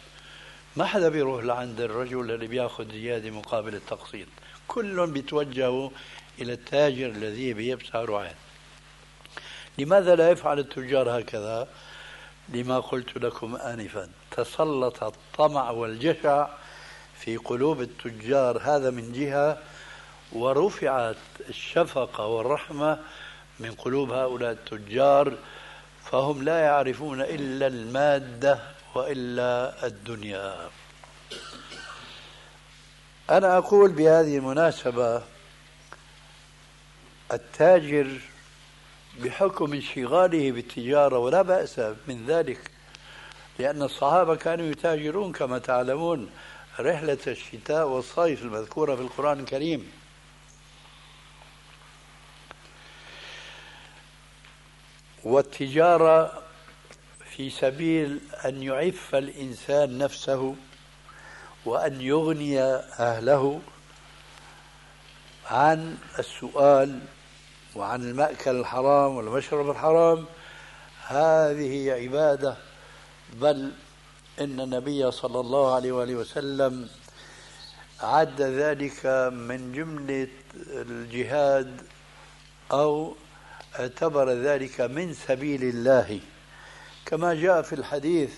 ما حدا بيروح لعند الرجل اللي بياخذ زيادة مقابل التقسيط. كلهم بيتوجهوا إلى التاجر الذي يبيع بسعر واحد. لماذا لا يفعل التجار هكذا؟ لما قلت لكم آنفا تسلط الطمع والجشع في قلوب التجار هذا من جهة ورفعت الشفقة والرحمة من قلوب هؤلاء التجار فهم لا يعرفون إلا المادة وإلا الدنيا. أنا أقول بهذه المناسبة التاجر بحكم انشغاله بالتجارة ولا بأس من ذلك لأن الصحابة كانوا يتاجرون كما تعلمون رحلة الشتاء والصيف المذكورة في القرآن الكريم. والتجارة في سبيل أن يعف الإنسان نفسه وأن يغني أهله عن السؤال وعن المأكل الحرام والمشرب الحرام. هذه عبادة. بل إن النبي صلى الله عليه وآله وسلم عد ذلك من جملة الجهاد أو اعتبر ذلك من سبيل الله. كما جاء في الحديث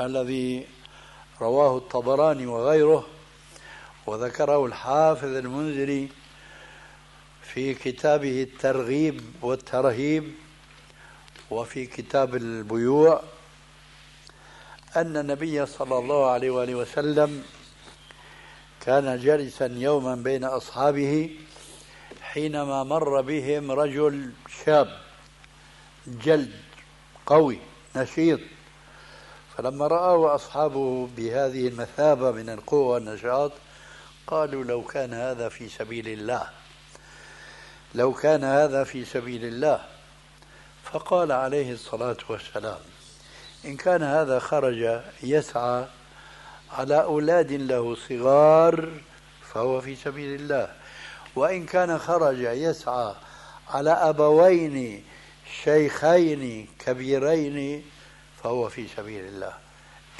الذي رواه الطبراني وغيره وذكره الحافظ المنذري في كتابه الترغيب والترهيب وفي كتاب البيوع أن النبي صلى الله عليه وآله وسلم كان جالسا يوما بين أصحابه حينما مر بهم رجل شاب جلد قوي نشيط. فلما رأوا أصحابه بهذه المثابة من القوة والنشاط قالوا لو كان هذا في سبيل الله. لو كان هذا في سبيل الله. فقال عليه الصلاة والسلام إن كان هذا خرج يسعى على أولاد له صغار فهو في سبيل الله. وإن كان خرج يسعى على أبوين شيخين كبيرين فهو في سبيل الله.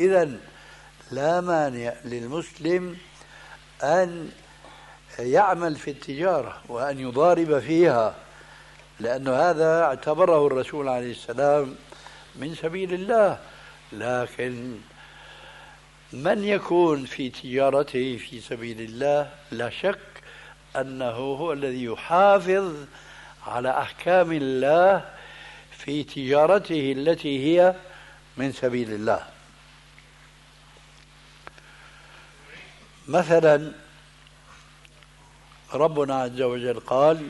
إذا لا مانع للمسلم أن يعمل في التجارة وأن يضارب فيها لأن هذا اعتبره الرسول عليه السلام من سبيل الله. لكن من يكون في تجارته في سبيل الله؟ لا شك أنه هو الذي يحافظ على أحكام الله في تجارته التي هي من سبيل الله. مثلا ربنا عز وجل قال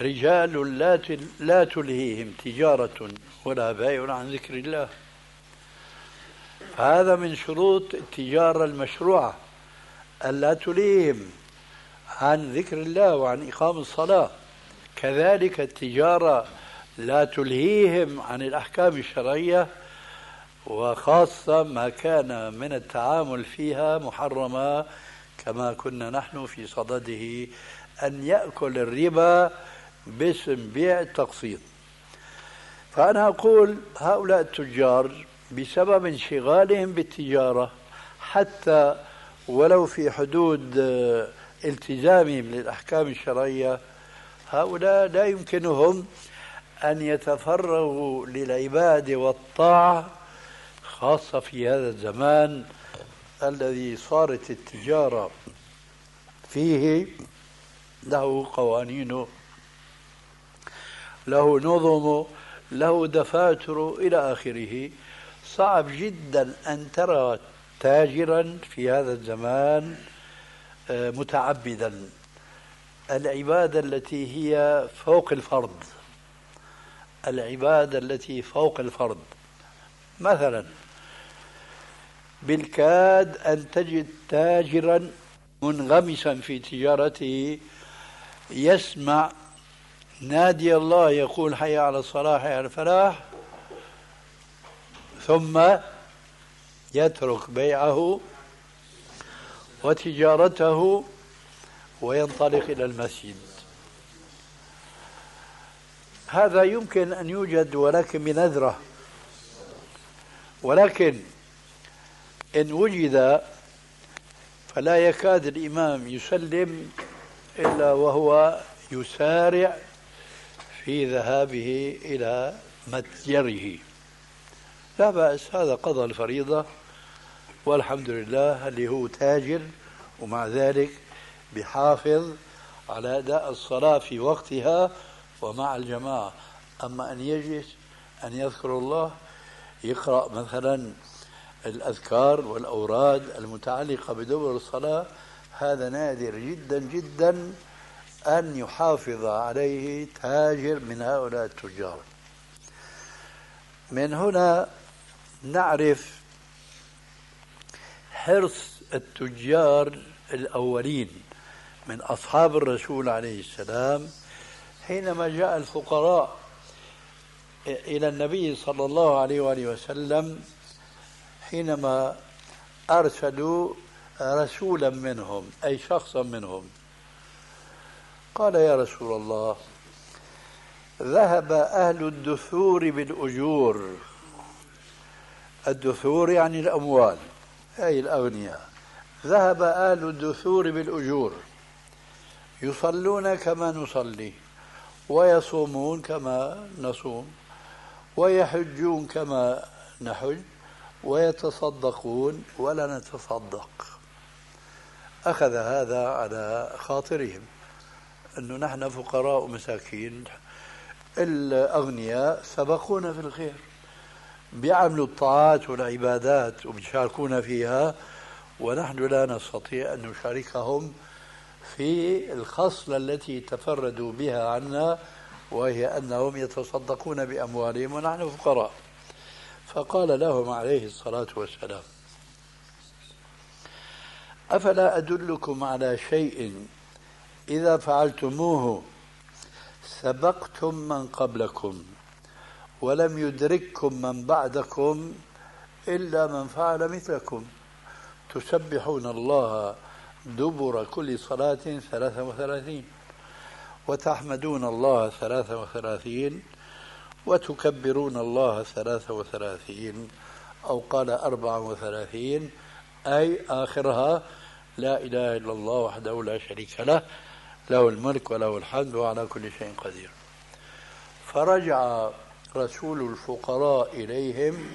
رجال لا لا تلهيهم تجارة ولا بيع عن ذكر الله. هذا من شروط التجارة المشروعة ألا تلهيهم عن ذكر الله وعن إقام الصلاة. كذلك التجارة لا تلهيهم عن الأحكام الشرعية وخاصة ما كان من التعامل فيها محرما كما كنا نحن في صدده أن يأكل الربا باسم بيع التقسيط. فأنا أقول هؤلاء التجار بسبب انشغالهم بالتجارة حتى ولو في حدود آه، التزامهم للأحكام الشرعية هؤلاء لا يمكنهم أن يتفرغوا للعبادة والطاعة خاصة في هذا الزمان الذي صارت التجارة فيه له قوانينه له نظمه له دفاتر إلى آخره. صعب جدا أن ترى تاجرا في هذا الزمان آه، متعبدا. العبادة التي هي فوق الفرض العبادة التي فوق الفرض. مثلا بالكاد أن تجد تاجرا منغمسا في تجارته يسمع نادي الله يقول حي على الصلاة حي على الفلاح ثم يترك بيعه وتجارته وينطلق إلى المسجد. هذا يمكن أن يوجد ولكن بنذرة ولكن إن وجد فلا يكاد الإمام يسلم إلا وهو يسارع في ذهابه إلى متجره. لا بأس هذا قضى الفريضة والحمد لله اللي هو تاجر ومع ذلك بحافظ على أداء الصلاة في وقتها ومع الجماعة. أما أن يجلس أن يذكر الله يقرأ مثلا الأذكار والأوراد المتعلقة بدبر الصلاة هذا نادر جدا جدا أن يحافظ عليه تاجر من هؤلاء التجار. من هنا نعرف حرص التجار الأولين من أصحاب الرسول عليه السلام حينما جاء الفقراء إلى النبي صلى الله عليه وآله وسلم حينما أرسلوا رسولا منهم أي شخصا منهم. قال يا رسول الله ذهب أهل الدثور بالأجور. الدثور يعني الأموال أي الأغنياء. ذهب أهل الدثور بالأجور. يصلون كما نصلي ويصومون كما نصوم ويحجون كما نحج. ويتصدقون ولا نتصدق. أخذ هذا على خاطرهم أنه نحن فقراء ومساكين الأغنياء سبقونا في الخير. بيعملوا الطاعات والعبادات وبيشاركونا فيها ونحن لا نستطيع أن نشاركهم في الخصلة التي تفردوا بها عنا وهي أنهم يتصدقون بأموالهم ونحن فقراء. فقال لهم عليه الصلاة والسلام أفلا أدلكم على شيء إذا فعلتموه سبقتم من قبلكم ولم يدرككم من بعدكم إلا من فعل مثلكم. تسبحون الله دبر كل صلاة ثلاثة وثلاثين وتحمدون الله ثلاثة وثلاثين وتكبرون الله ثلاثة وثلاثين أو قال أربعة وثلاثين أي آخرها لا إله إلا الله وحده لا شريك له له الملك وله الحمد وعلى كل شيء قدير. فرجع رسول الفقراء إليهم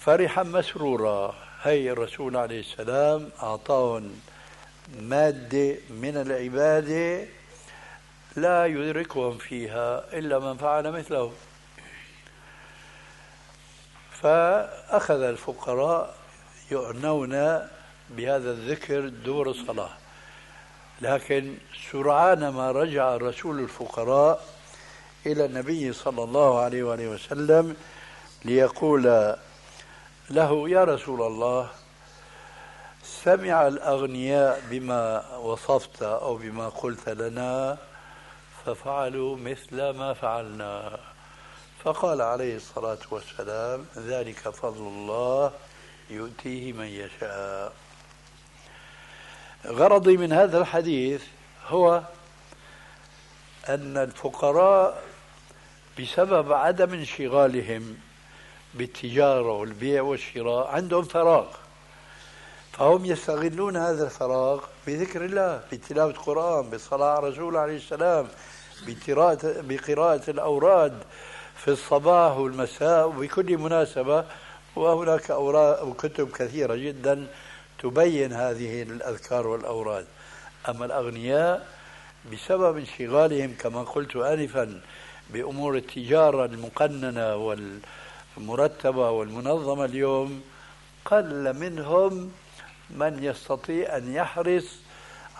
فرحا مسرورا. هي الرسول عليه السلام أعطاهم مادة من العبادة لا يدركهم فيها إلا من فعل مثله. فأخذ الفقراء يعنون بهذا الذكر دور الصلاة. لكن سرعان ما رجع رسول الفقراء إلى النبي صلى الله عليه وآله وسلم ليقول له يا رسول الله سمع الأغنياء بما وصفت أو بما قلت لنا ففعلوا مثل ما فعلنا. فقال عليه الصلاة والسلام ذلك فضل الله يؤتيه من يشاء. غرضي من هذا الحديث هو أن الفقراء بسبب عدم انشغالهم بالتجارة والبيع والشراء عندهم فراغ. فهم يستغلون هذا الفراغ بذكر الله بتلاوة القرآن بالصلاة على الرسول عليه السلام بقراءة الأوراد في الصباح والمساء وبكل مناسبة وهناك أوراق وكتب كثيرة جدا تبين هذه الأذكار والأوراد. أما الأغنياء بسبب انشغالهم كما قلت آنفا بأمور التجارة المقننة والمرتبة والمنظمة اليوم قل منهم من يستطيع أن يحرص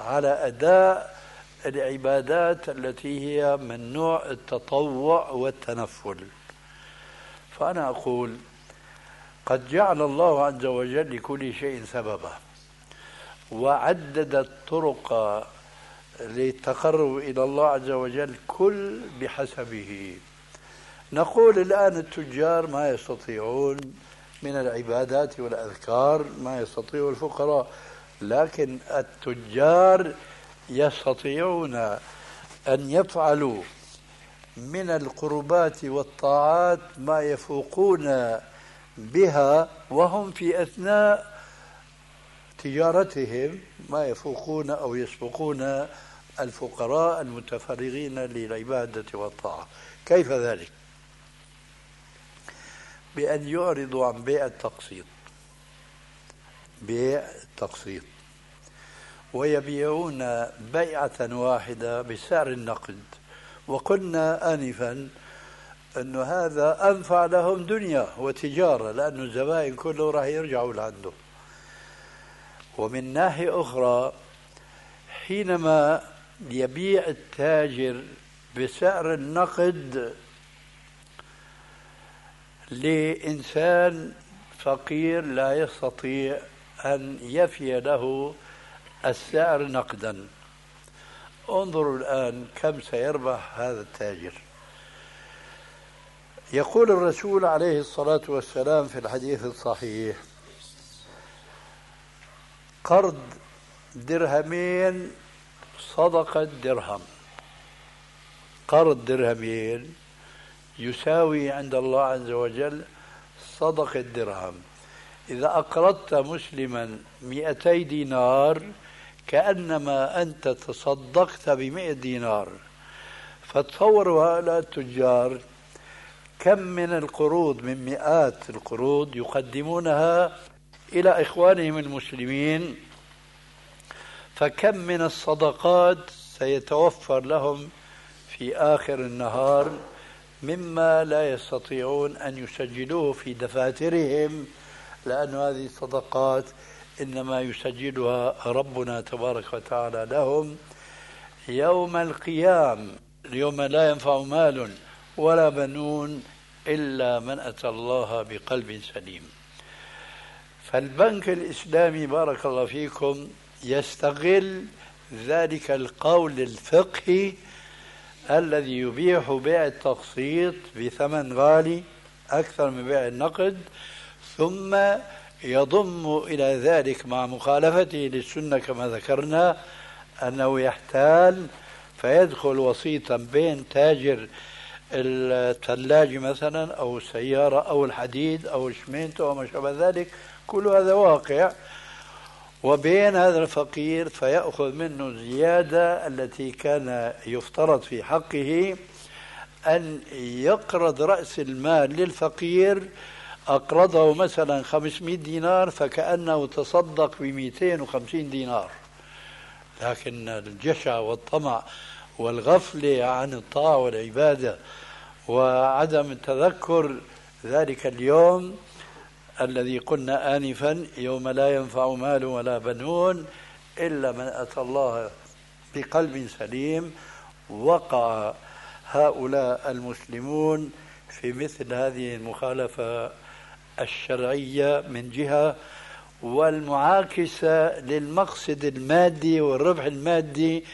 على أداء العبادات التي هي من نوع التطوع والتنفل. فأنا أقول قد جعل الله عز وجل لكل شيء سببا وعدد الطرق للتقرب إلى الله عز وجل كل بحسبه. نقول الآن التجار ما يستطيعون من العبادات والأذكار ما يستطيع الفقراء لكن التجار يستطيعون أن يفعلوا من القربات والطاعات ما يفوقون بها وهم في أثناء تجارتهم ما يفوقون أو يسبقون الفقراء المتفرغين للعبادة والطاعة. كيف ذلك؟ بأن يعرضوا عن بيع التقسيط. بيع التقسيط. ويبيعون بيعة واحدة بسعر النقد. وقلنا آنفا أن هذا أنفع لهم دنيا وتجارة لأن الزبائن كله راح يرجعوا لعنده. ومن ناحية أخرى حينما يبيع التاجر بسعر النقد لإنسان فقير لا يستطيع أن يفي له السعر نقدا. انظروا الآن كم سيربح هذا التاجر. يقول الرسول عليه الصلاة والسلام في الحديث الصحيح قرض درهمين صدقة درهم. قرض درهمين يساوي عند الله عز وجل صدقة درهم. إذا أقرضت مسلما مئتي دينار كأنما أنت تصدقت بمئة دينار. فتصوروا هؤلاء التجار كم من القروض من مئات القروض يقدمونها إلى إخوانهم المسلمين. فكم من الصدقات سيتوفر لهم في آخر النهار مما لا يستطيعون أن يسجلوه في دفاترهم لأن هذه الصدقات إنما يسجلها ربنا تبارك وتعالى لهم يوم القيام يوم لا ينفع مال ولا بنون إلا من أتى الله بقلب سليم. فالبنك الإسلامي بارك الله فيكم يستغل ذلك القول الفقهي الذي يبيح بيع التقسيط بثمن غالي أكثر من بيع النقد ثم يضم إلى ذلك مع مخالفته للسنة كما ذكرنا أنه يحتال فيدخل وسيطا بين تاجر الثلاجة مثلا أو السيارة أو الحديد أو الشمينتو أو ما شابه ذلك. كل هذا واقع. وبين هذا الفقير فيأخذ منه الزيادة التي كان يفترض في حقه أن يقرض رأس المال للفقير أقرضه مثلا 500 دينار فكأنه تصدق ب 250 دينار. لكن الجشع والطمع والغفلة عن الطاعة والعبادة وعدم التذكر ذلك اليوم الذي قلنا آنفا يوم لا ينفع مال ولا بنون إلا من أتى الله بقلب سليم وقع هؤلاء المسلمون في مثل هذه المخالفة الشرعية من جهة والمعاكسة للمقصد المادي والربح المادي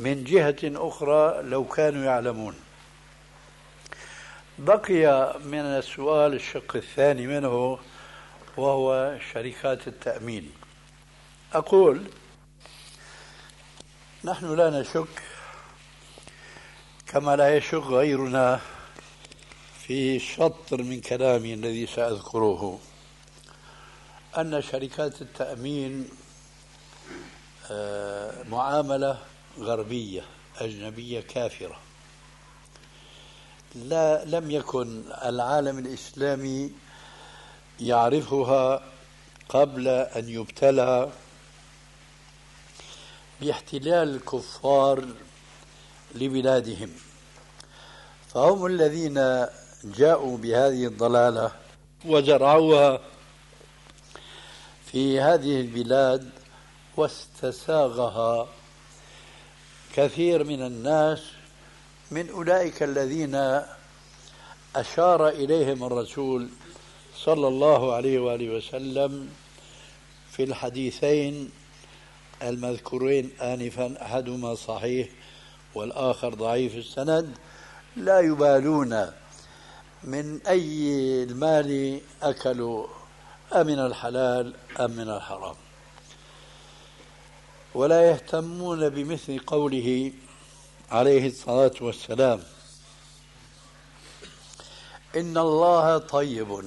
من جهة أخرى لو كانوا يعلمون. بقي من السؤال الشق الثاني منه وهو شركات التأمين. أقول نحن لا نشك كما لا يشك غيرنا في شطر من كلامي الذي سأذكره أن شركات التأمين آه، معاملة غربية أجنبية كافرة. لا لم يكن العالم الإسلامي يعرفها قبل أن يبتلى باحتلال الكفار لبلادهم. فهم الذين جاءوا بهذه الضلالة وزرعوها في هذه البلاد واستساغها كثير من الناس من أولئك الذين أشار إليهم الرسول صلى الله عليه وآله وسلم في الحديثين المذكورين آنفا أحدهما صحيح والآخر ضعيف السند. لا يبالون من أي المال أكلوا أمن الحلال أم من الحرام. ولا يهتمون بمثل قوله عليه الصلاة والسلام إن الله طيب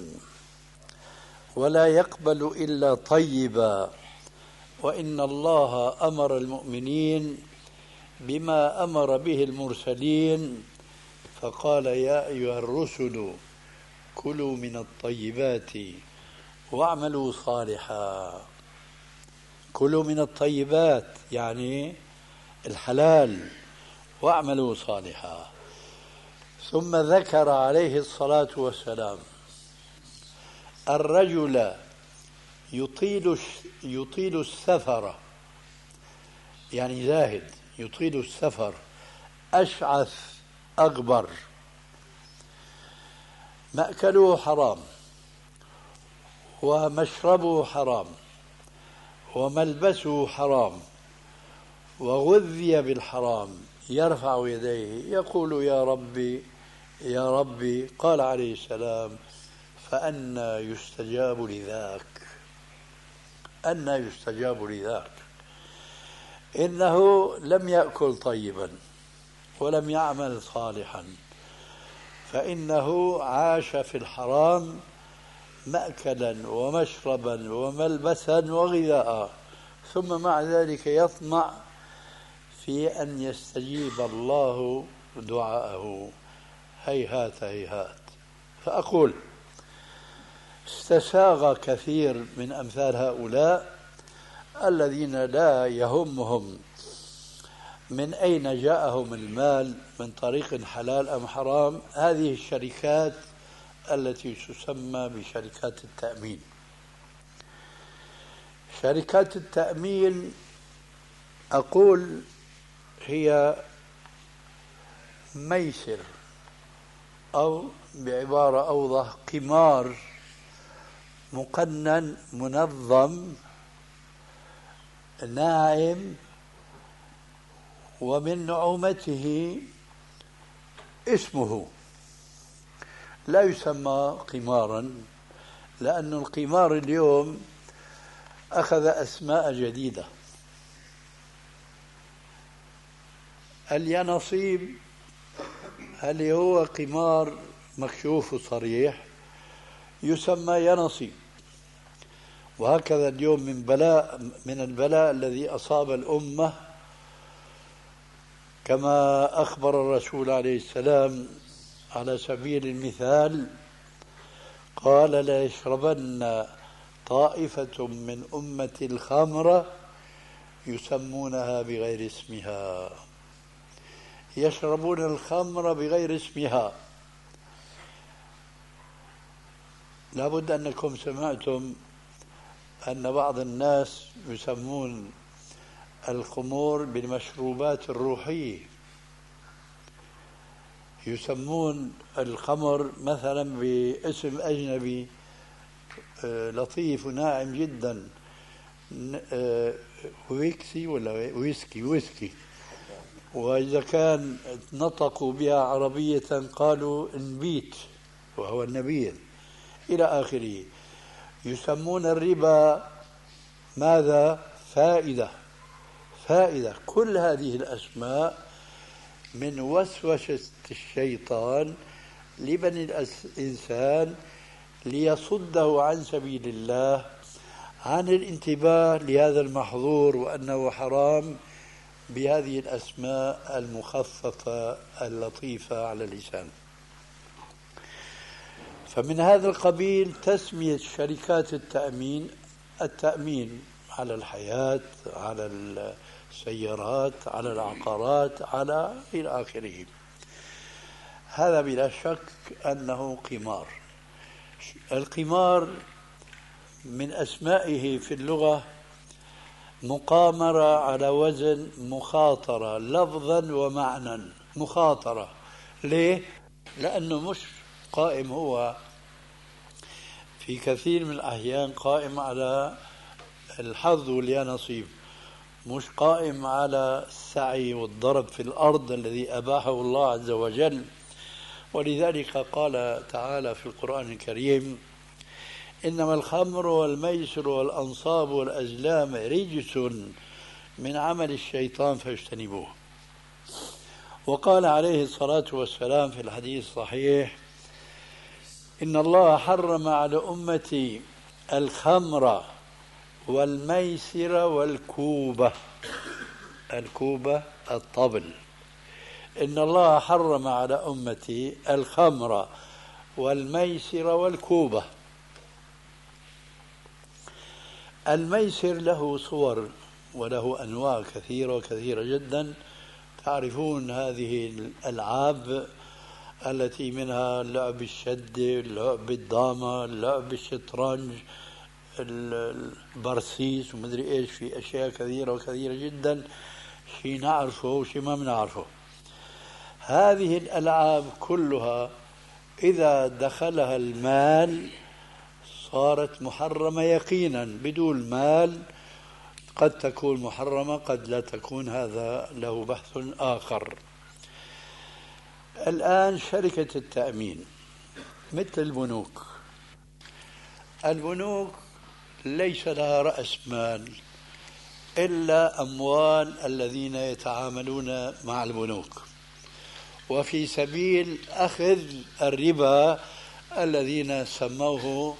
ولا يقبل إلا طيبا وإن الله أمر المؤمنين بما أمر به المرسلين فقال يا أيها الرسل كلوا من الطيبات واعملوا صالحا. كلوا من الطيبات يعني الحلال واعملوا صالحا. ثم ذكر عليه الصلاة والسلام الرجل يطيل يطيل السفر يعني زاهد يطيل السفر أشعث أغبر مأكله حرام ومشربه حرام وملبسه حرام وغذي بالحرام يرفع يديه يقول يا ربي يا ربي قال عليه السلام فأنا يستجاب لذاك أن يستجاب لذاك. إنه لم يأكل طيبا. ولم يعمل صالحا. فإنه عاش في الحرام مأكلا ومشربا وملبسا وغذاء. ثم مع ذلك يطمع في أن يستجيب الله دعاءه. هيهات هيهات. فأقول استساغ كثير من أمثال هؤلاء الذين لا يهمهم من أين جاءهم المال؟ من طريق حلال أم حرام؟ هذه الشركات التي تسمى بشركات التأمين. شركات التأمين أقول هي ميسر أو بعبارة أوضح قمار مقنن منظم ناعم ومن نعومته اسمه. لا يسمى قمارا لأن القمار اليوم أخذ أسماء جديدة. اليانصيب هل هو قمار مكشوف وصريح يسمى ينصيب وهكذا اليوم من بلاء من البلاء الذي أصاب الأمة كما أخبر الرسول عليه السلام على سبيل المثال قال لا يشربن طائفة من أمة الخمر يسمونها بغير اسمها. يشربون الخمر بغير اسمها. لابد أنكم سمعتم أن بعض الناس يسمون الخمور بالمشروبات الروحية. يسمون الخمر مثلا باسم أجنبي آه، لطيف وناعم جدا. آه، ويكسي ولا ويسكي؟ ويسكي. وإذا كان نطقوا بها عربية قالوا نبيت وهو النبيذ. إلى آخره. يسمون الربا ماذا؟ فائدة. فائدة. كل هذه الأسماء من وسوسة الشيطان لبني الإنسان ليصده عن سبيل الله عن الانتباه لهذا المحظور وأنه حرام بهذه الأسماء المخففة اللطيفة على اللسان. فمن هذا القبيل تسمية شركات التأمين التأمين على الحياة على السيارات على العقارات على إلى آخره. هذا بلا شك أنه قمار. القمار من أسمائه في اللغة مقامرة على وزن مخاطرة لفظا ومعنى مخاطرة. ليه؟ لأنه مش قائم هو. في كثير من الأحيان قائم على الحظ واليانصيب مش قائم على السعي والضرب في الأرض الذي أباحه الله عز وجل. ولذلك قال تعالى في القرآن الكريم إنما الخمر والميسر والأنصاب والأزلام رجس من عمل الشيطان فاجتنبوه. وقال عليه الصلاة والسلام في الحديث الصحيح إن الله حرم على أمتي الخمر والميسر والكوبة. الكوبة الطبل. إن الله حرم على أمتي الخمر والميسر والكوبة. الميسر له صور وله أنواع كثيرة وكثيرة جدا. تعرفون هذه الألعاب التي منها لعب الشدة لعب الدامة لعب الشطرنج البرسيس ومدري إيش في أشياء كثيرة وكثيرة جدا شيء نعرفه وشيء ما بنعرفه. هذه الألعاب كلها إذا دخلها المال صارت محرمة يقينا. بدون مال قد تكون محرمة قد لا تكون. هذا له بحث آخر. الآن شركة التأمين مثل البنوك. البنوك ليس لها رأس مال إلا أموال الذين يتعاملون مع البنوك وفي سبيل أخذ الربا الذين سموه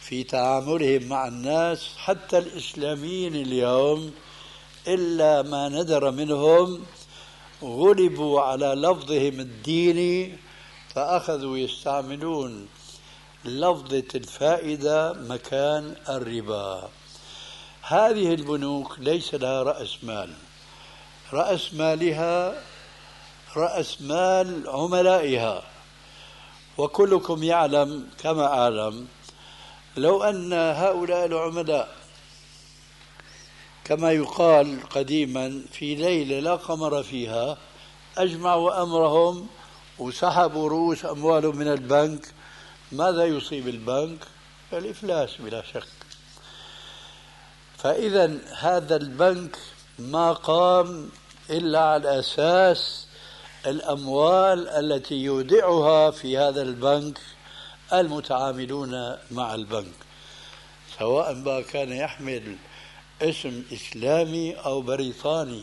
في تعاملهم مع الناس حتى الإسلاميين اليوم إلا ما ندر منهم غلبوا على لفظهم الديني فأخذوا يستعملون لفظة الفائدة مكان الربا. هذه البنوك ليس لها رأس مال. رأس مالها رأس مال عملائها. وكلكم يعلم كما أعلم لو أن هؤلاء العملاء كما يقال قديما في ليلة لا قمر فيها أجمعوا أمرهم وسحبوا رؤوس أموالهم من البنك ماذا يصيب البنك؟ الإفلاس بلا شك. فإذا هذا البنك ما قام إلا على أساس الأموال التي يودعها في هذا البنك المتعاملون مع البنك سواء ما كان يحمل اسم إسلامي أو بريطاني.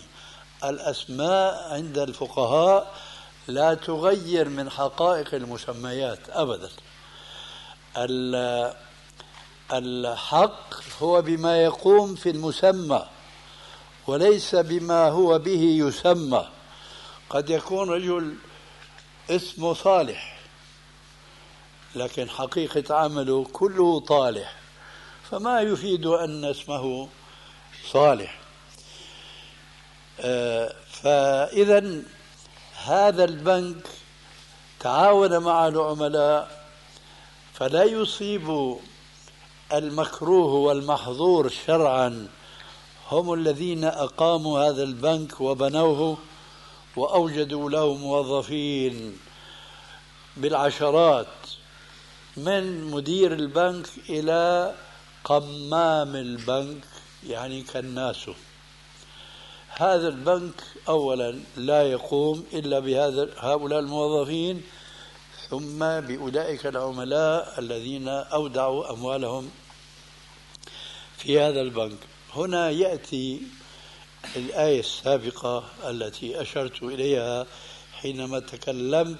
الأسماء عند الفقهاء لا تغير من حقائق المسميات أبدا. الحق هو بما يقوم في المسمى وليس بما هو به يسمى. قد يكون رجل اسمه صالح لكن حقيقة عمله كله طالح فما يفيد أن اسمه صالح. آه، فإذا هذا البنك تعاون مع العملاء فلا يصيب المكروه والمحظور شرعا. هم الذين أقاموا هذا البنك وبنوه وأوجدوا له موظفين بالعشرات من مدير البنك إلى قمام البنك يعني كناسه هذا البنك أولا لا يقوم إلا بهذا هؤلاء الموظفين ثم بأولئك العملاء الذين أودعوا أموالهم في هذا البنك. هنا يأتي الآية السابقة التي أشرت إليها حينما تكلمت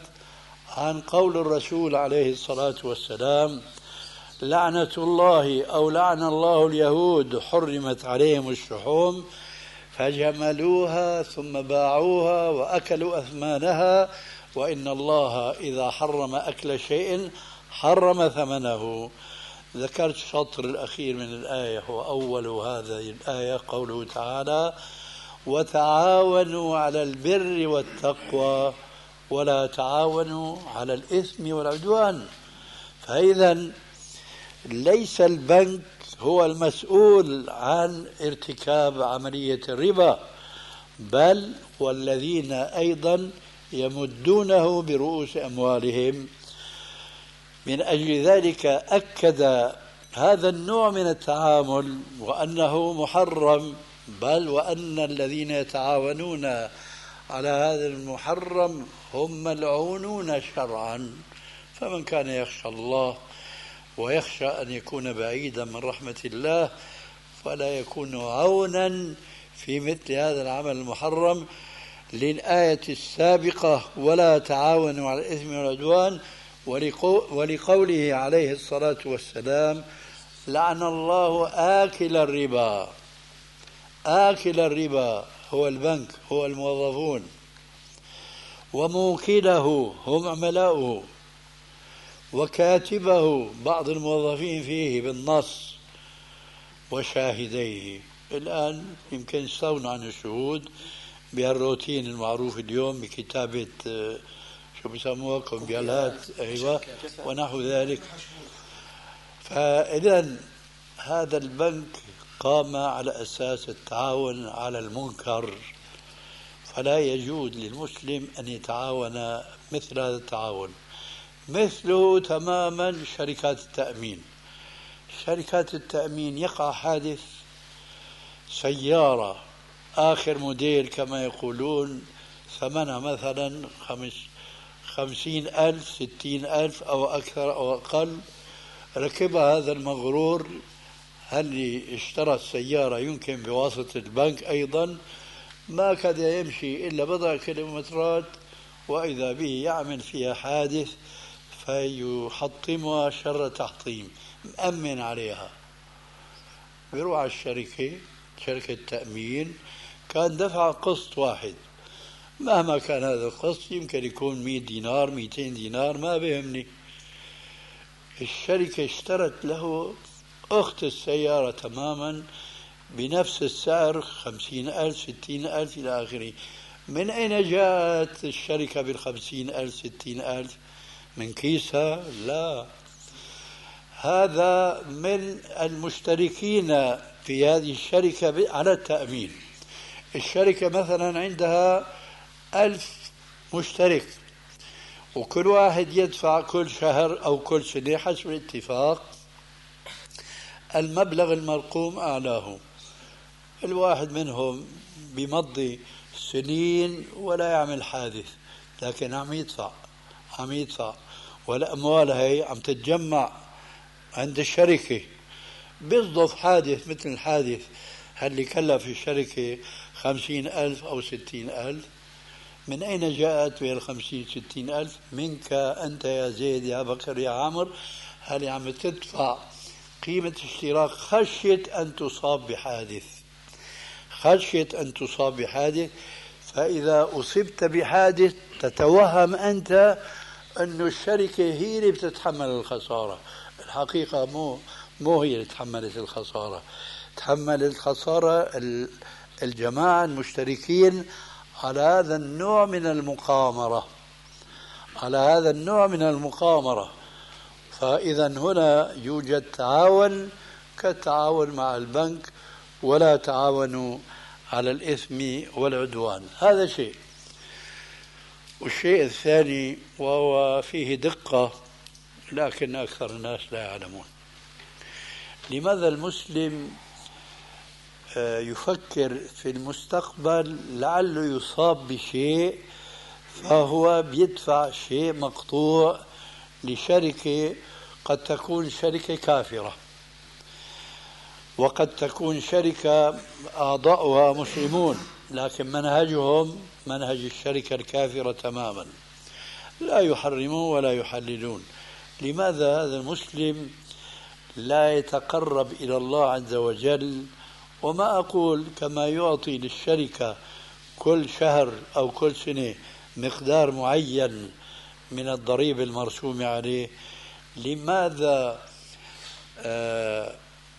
عن قول الرسول عليه الصلاة والسلام لعنة الله أو لعن الله اليهود حرمت عليهم الشحوم فجملوها ثم باعوها وأكلوا أثمانها وإن الله إذا حرم أكل شيء حرم ثمنه. ذكرت الشطر الأخير من الآية هو أول هذه الآية قوله تعالى وتعاونوا على البر والتقوى ولا تعاونوا على الإثم والعدوان. فإذا ليس البنك هو المسؤول عن ارتكاب عملية الربا بل والذين أيضا يمدونه برؤوس أموالهم. من أجل ذلك أكد هذا النوع من التعامل وأنه محرم بل وأن الذين يتعاونون على هذا المحرم هم ملعونون شرعا. فمن كان يخشى الله ويخشى أن يكون بعيدا من رحمة الله فلا يكون عونا في مثل هذا العمل المحرم. للآية السابقة ولا تعاونوا على الإثم والعدوان ولقوله عليه الصلاة والسلام لعن الله آكل الربا. آكل الربا هو البنك هو الموظفون. وموكله هم عملاؤه. وكاتبه بعض الموظفين فيه بالنص وشاهديه. الآن يمكن استغنوا عن الشهود. بهالروتين المعروف اليوم بكتابة آه، شو بسموها؟ كمبيالات أيوه ونحو ذلك. فاذا هذا البنك قام على أساس التعاون على المنكر. فلا يجوز للمسلم أن يتعاون مثل هذا التعاون. مثله تماما شركات التأمين. شركات التأمين يقع حادث سيارة آخر موديل كما يقولون ثمنها مثلا خمس خمسين ألف ستين ألف أو أكثر أو أقل. ركبها هذا المغرور. هل اشترى السيارة؟ يمكن بواسطة البنك أيضا. ما كاد يمشي إلا بضع كيلومترات. وإذا به يعمل فيها حادث فيحطمها شر تحطيم. مأمن عليها. بيروح على الشركة شركة تأمين. كان دفع قسط واحد. مهما كان هذا القسط يمكن يكون 100 دينار 200 دينار ما بيهمني. الشركة اشترت له أخت السيارة تماما بنفس السعر خمسين ألف ستين ألف إلى آخره. من أين جاءت الشركة بالخمسين ألف ستين ألف؟ من كيسها؟ لا. هذا من المشتركين في هذه الشركة على التأمين. الشركة مثلا عندها ألف مشترك وكل واحد يدفع كل شهر أو كل سنة حسب الاتفاق المبلغ المرقوم أعلاه. الواحد منهم بمضي سنين ولا يعمل حادث لكن عم يدفع عم يدفع. والأموال هي عم تتجمع عند الشركة. بيصدف حادث مثل الحادث اللي كلف الشركة خمسين ألف أو ستين ألف. من أين جاءت بها الخمسين ستين ألف؟ منك أنت يا زيد يا بكر يا عمر. هل عم تدفع قيمة اشتراك خشية أن تصاب بحادث؟ خشية أن تصاب بحادث. فإذا أصبت بحادث تتوهم أنت أن الشركة هي اللي بتتحمل الخسارة. الحقيقة مو مو هي اللي تحملت الخسارة. تحمل الخسارة الجماعة المشتركين على هذا النوع من المقامرة. على هذا النوع من المقامرة. فإذا هنا يوجد تعاون كالتعاون مع البنك ولا تعاونوا على الإثم والعدوان. هذا شيء. والشيء الثاني وهو فيه دقة لكن أكثر الناس لا يعلمون. لماذا المسلم يفكر في المستقبل لعله يصاب بشيء فهو بيدفع شيء مقطوع لشركة قد تكون شركة كافرة. وقد تكون شركة أعضاؤها مسلمون لكن منهجهم منهج الشركة الكافرة تماما. لا يحرمون ولا يحللون. لماذا هذا المسلم لا يتقرب إلى الله عز وجل وما أقول كما يعطي للشركة كل شهر أو كل سنة مقدار معين من الضريبة المرسومة عليه لماذا آه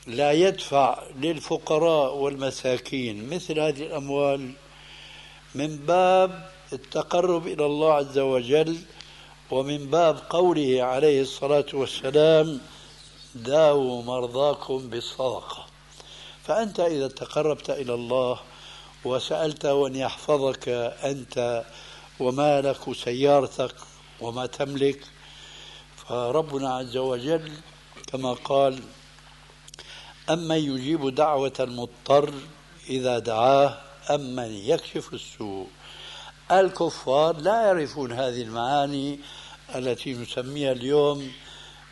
لا يدفع للفقراء والمساكين مثل هذه الأموال من باب التقرب إلى الله عز وجل ومن باب قوله عليه الصلاة والسلام داووا مرضاكم بالصدقة فأنت إذا تقربت إلى الله وسألته أن يحفظك أنت ومالك وسيارتك وما تملك فربنا عز وجل كما قال أمن يجيب دعوة المضطر إذا دعاه أمن يكشف السوء. الكفار لا يعرفون هذه المعاني التي نسميها اليوم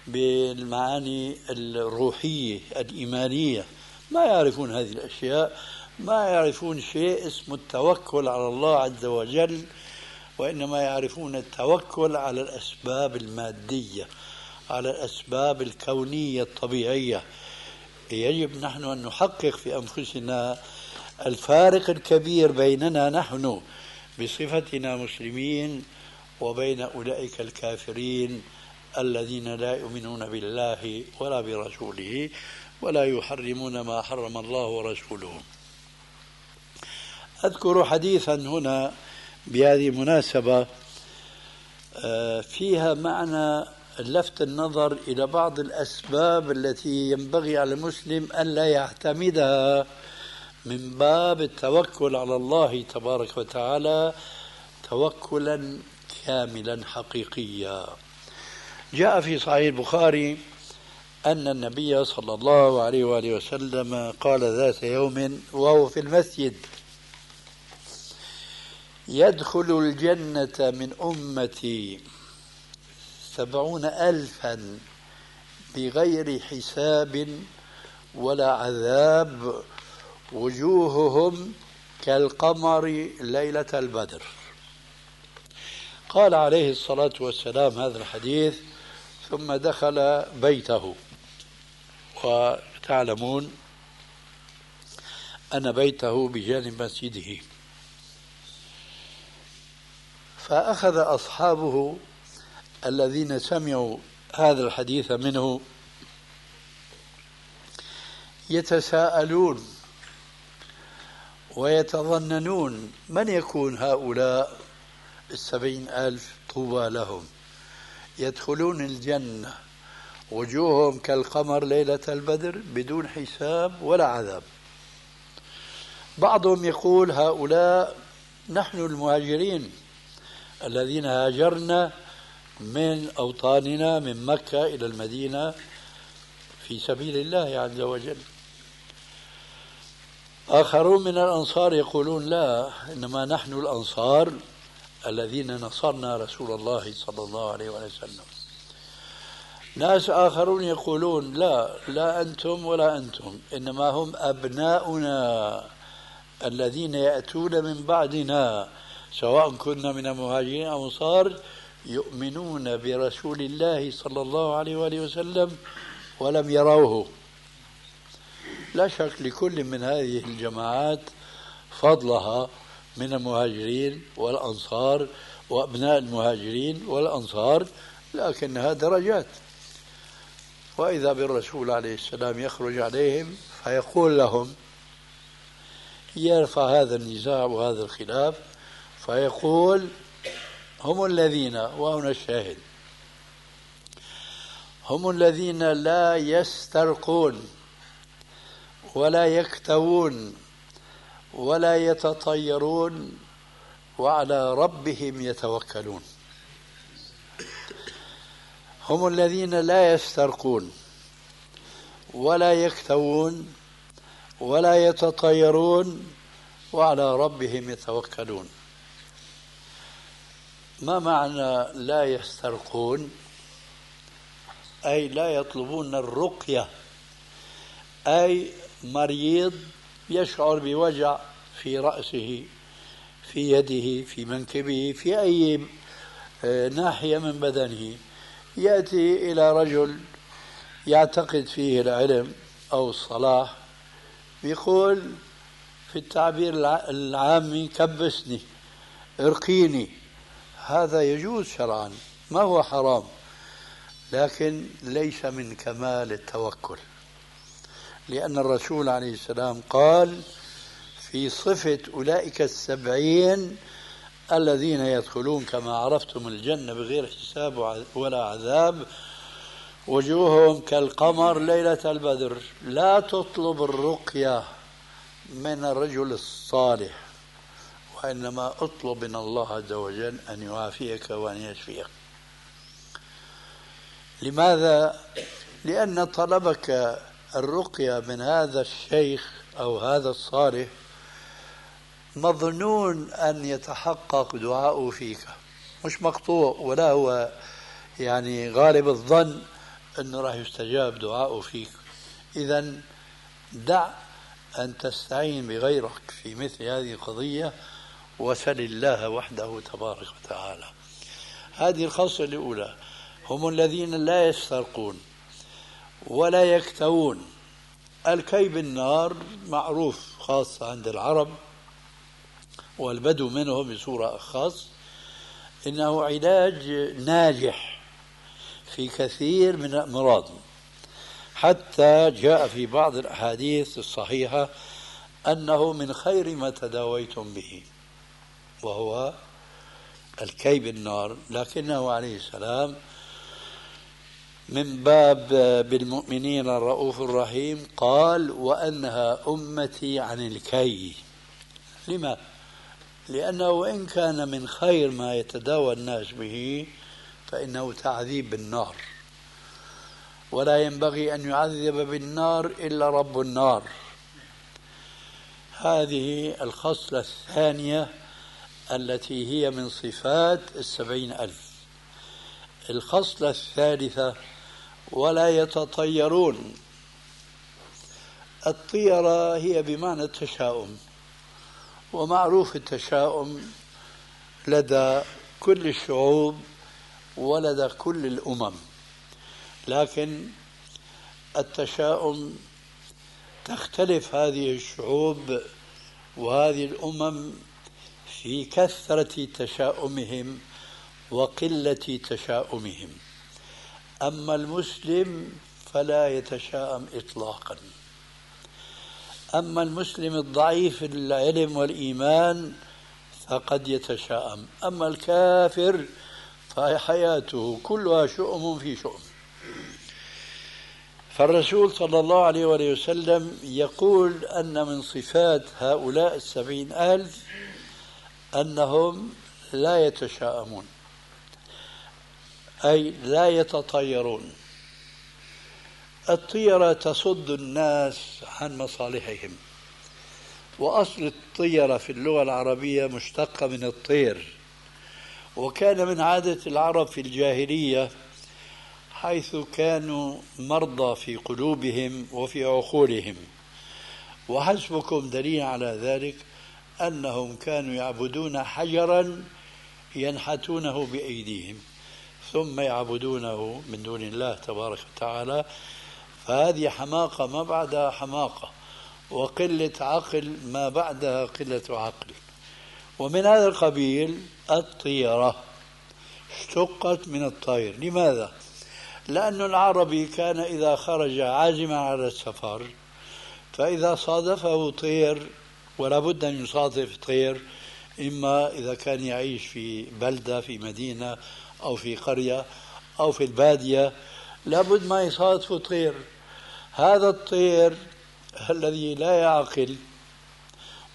بالمعاني الروحية الإيمانية. ما يعرفون هذه الأشياء ما يعرفون شيء اسمه التوكل على الله عز وجل وإنما يعرفون التوكل على الأسباب المادية على الأسباب الكونية الطبيعية. يجب نحن أن نحقق في أنفسنا الفارق الكبير بيننا نحن بصفتنا مسلمين وبين أولئك الكافرين الذين لا يؤمنون بالله ولا برسوله. ولا يحرمون ما حرم الله ورسوله. أذكر حديثا هنا بهذه المناسبة آه، فيها معنى لفت النظر إلى بعض الأسباب التي ينبغي على المسلم أن لا يعتمدها من باب التوكل على الله تبارك وتعالى توكلا كاملا حقيقيا. جاء في صحيح البخاري أن النبي صلى الله عليه وآله وسلم قال ذات يوم وهو في المسجد يدخل الجنة من أمتي سبعون ألفا بغير حساب ولا عذاب وجوههم كالقمر ليلة البدر. قال عليه الصلاة والسلام هذا الحديث ثم دخل بيته. وتعلمون أن بيته بجانب مسجده. فأخذ أصحابه الذين سمعوا هذا الحديث منه يتساءلون ويتظننون من يكون هؤلاء السبعين ألف طوبى لهم. يدخلون الجنة. وجوههم كالقمر ليلة البدر بدون حساب ولا عذاب. بعضهم يقول هؤلاء نحن المهاجرين الذين هاجرنا من أوطاننا من مكة إلى المدينة في سبيل الله عز وجل. آخرون من الأنصار يقولون لا إنما نحن الأنصار الذين نصرنا رسول الله صلى الله عليه وسلم. ناس آخرون يقولون لا لا أنتم ولا أنتم إنما هم أبناؤنا الذين يأتون من بعدنا سواء كنا من المهاجرين أو الأنصار يؤمنون برسول الله صلى الله عليه وآله وسلم ولم يروه. لا شك لكل من هذه الجماعات فضلها من المهاجرين والأنصار وأبناء المهاجرين والأنصار لكنها درجات. وإذا بالرسول عليه السلام يخرج عليهم فيقول لهم يرفع هذا النزاع وهذا الخلاف فيقول هم الذين وهنا الشاهد هم الذين لا يسترقون ولا يكتوون ولا يتطيرون وعلى ربهم يتوكلون. هم الذين لا يسترقون ولا يكتوون ولا يتطيرون وعلى ربهم يتوكلون. ما معنى لا يسترقون؟ أي لا يطلبون الرقية. أي مريض يشعر بوجع في رأسه في يده في منكبه في أي آه، ناحية من بدنه. يأتي إلى رجل يعتقد فيه العلم أو الصلاح يقول في التعبير العامي كبسني ارقيني هذا يجوز شرعا ما هو حرام لكن ليس من كمال التوكل. لأن الرسول عليه السلام قال في صفة أولئك السبعين الذين يدخلون كما عرفتم الجنة بغير حساب ولا عذاب وجوههم كالقمر ليلة البدر لا تطلب الرقية من الرجل الصالح وإنما اطلب من الله عز وجل أن يعافيك وأن يشفيك لماذا؟ لأن طلبك الرقية من هذا الشيخ أو هذا الصالح مظنون أن يتحقق دعاؤه فيك. مش مقطوع ولا هو يعني غالب الظن أنه راح يستجاب دعاؤه فيك. إذا دع أن تستعين بغيرك في مثل هذه القضية وسل الله وحده تبارك وتعالى. هذه الخاصة الأولى. هم الذين لا يسترقون ولا يكتوون. الكي بالنار معروف خاصة عند العرب والبدو منهم بصورة أخص إنه علاج ناجح في كثير من الأمراض حتى جاء في بعض الأحاديث الصحيحة أنه من خير ما تداويتم به وهو الكي بالنار لكنه عليه السلام من باب بالمؤمنين الرؤوف الرحيم قال وأنها أمتي عن الكي لما؟ لأنه وإن كان من خير ما يتداوى الناس به فإنه تعذيب بالنار. ولا ينبغي أن يعذب بالنار إلا رب النار. هذه الخصلة الثانية التي هي من صفات السبعين ألف. الخصلة الثالثة ولا يتطيرون. الطيرة هي بمعنى التشاؤم. ومعروف التشاؤم لدى كل الشعوب ولدى كل الأمم. لكن التشاؤم تختلف هذه الشعوب وهذه الأمم في كثرة تشاؤمهم وقلة تشاؤمهم. أما المسلم فلا يتشاءم إطلاقا. أما المسلم الضعيف العلم والإيمان فقد يتشاءم. أما الكافر فحياته كلها شؤم في شؤم. فالرسول صلى الله عليه وسلم يقول أن من صفات هؤلاء السبعين ألف أنهم لا يتشاءمون أي لا يتطيرون. الطيرة تصد الناس عن مصالحهم. وأصل الطيرة في اللغة العربية مشتقة من الطير. وكان من عادة العرب في الجاهلية حيث كانوا مرضى في قلوبهم وفي عقولهم. وحسبكم دليل على ذلك أنهم كانوا يعبدون حجرا ينحتونه بأيديهم ثم يعبدونه من دون الله تبارك وتعالى فهذه حماقة ما بعدها حماقة وقلة عقل ما بعدها قلة عقل. ومن هذا القبيل الطيرة اشتقت من الطير. لماذا؟ لأن العربي كان إذا خرج عازما على السفر فإذا صادفه طير ولا بد أن يصادف طير إما إذا كان يعيش في بلدة في مدينة أو في قرية أو في البادية لابد ما يصادفه طير. هذا الطير الذي لا يعقل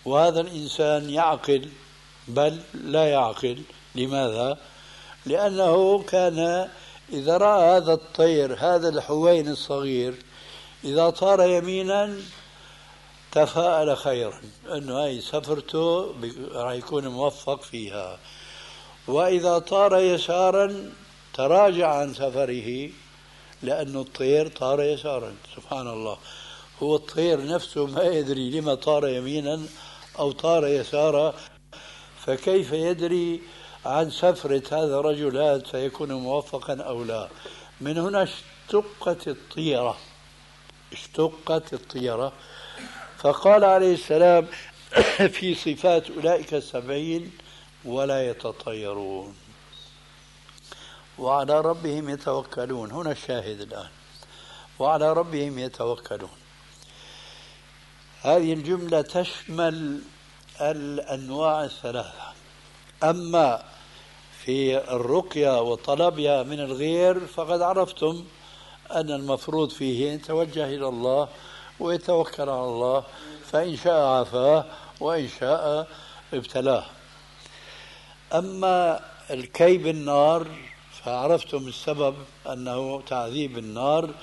وهذا الإنسان يعقل بل لا يعقل. لماذا؟ لأنه كان إذا رأى هذا الطير هذا الحوين الصغير إذا طار يمينا تفاءل خيرا أنه هاي سفرته راح يكون موفق فيها. وإذا طار يسارا تراجع عن سفره. لأن الطير طار يسارا. سبحان الله. هو الطير نفسه ما يدري لما طار يمينا أو طار يسارا. فكيف يدري عن سفرة هذا الرجل هذا سيكون موفقا أو لا؟ من هنا اشتقت الطيرة. اشتقت الطيرة. فقال عليه السلام [COUGHS] في صفات أولئك السبعين ولا يتطيرون. وعلى ربهم يتوكلون. هنا الشاهد الآن. وعلى ربهم يتوكلون. هذه الجملة تشمل الأنواع الثلاثة. أما في الرقية وطلبها من الغير فقد عرفتم أن المفروض فيه أن يتوجه إلى الله ويتوكل على الله فإن شاء عافاه وإن شاء ابتلاه. أما الكي بالنار فعرفتم السبب أنه تعذيب النار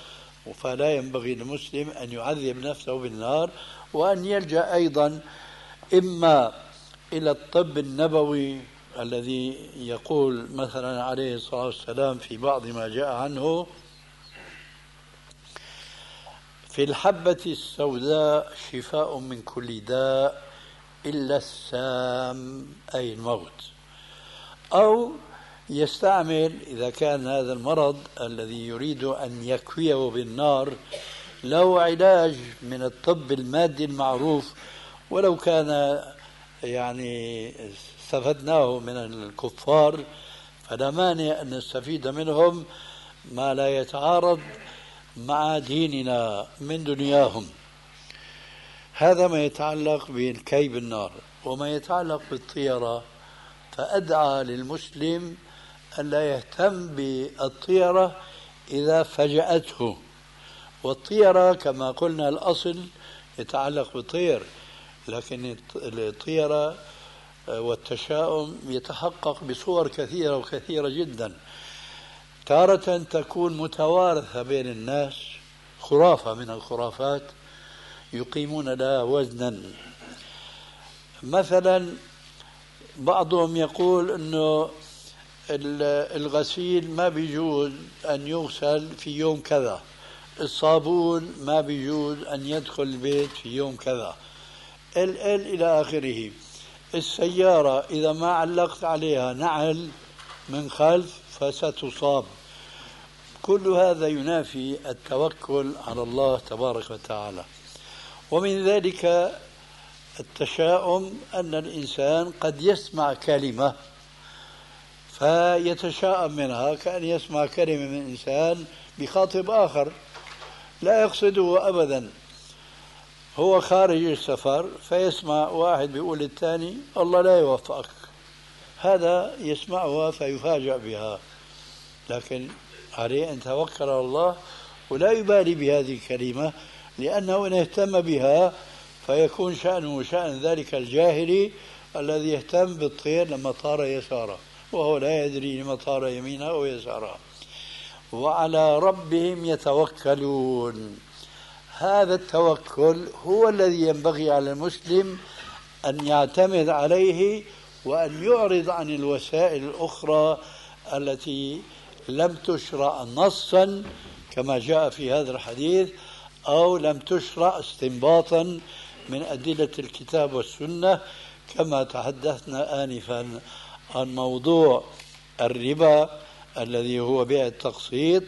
فلا ينبغي للمسلم أن يعذب نفسه بالنار وأن يلجأ أيضا إما إلى الطب النبوي الذي يقول مثلا عليه الصلاة والسلام في بعض ما جاء عنه في الحبة السوداء شفاء من كل داء إلا السام أي الموت. أو يستعمل إذا كان هذا المرض الذي يريد أن يكويه بالنار له علاج من الطب المادي المعروف ولو كان يعني استفدناه من الكفار فلا مانع أن نستفيد منهم ما لا يتعارض مع ديننا من دنياهم. هذا ما يتعلق بالكي بالنار وما يتعلق بالطيرة فأدعى للمسلم أن لا يهتم بالطيرة إذا فجأته. والطيرة كما قلنا الأصل يتعلق بالطير لكن الطيرة والتشاؤم يتحقق بصور كثيرة وكثيرة جدا. تارة تكون متوارثة بين الناس خرافة من الخرافات يقيمون لها وزنا. مثلا بعضهم يقول إنه الغسيل ما بيجوز أن يغسل في يوم كذا. الصابون ما بيجوز أن يدخل البيت في يوم كذا. ال ال إلى آخره. السيارة إذا ما علقت عليها نعل من خلف فستصاب. كل هذا ينافي التوكل على الله تبارك وتعالى. ومن ذلك التشاؤم أن الإنسان قد يسمع كلمة فيتشاءم منها كأن يسمع كلمة من إنسان بخاطب آخر. لا يقصده أبدا. هو خارج السفر فيسمع واحد بيقول للثاني الله لا يوفقك. هذا يسمعها فيفاجأ بها. لكن عليه أن توكل على الله ولا يبالي بهذه الكلمة لأنه إن اهتم بها فيكون شأنه شأن ذلك الجاهلي الذي يهتم بالطير لما طار يساره. وهو لا يدري لما طار يمينه أو يساره. وعلى ربهم يتوكلون. هذا التوكل هو الذي ينبغي على المسلم أن يعتمد عليه وأن يعرض عن الوسائل الأخرى التي لم تشرع نصا كما جاء في هذا الحديث أو لم تشرع استنباطا من أدلة الكتاب والسنة كما تحدثنا آنفا عن موضوع الربا الذي هو بيع التقسيط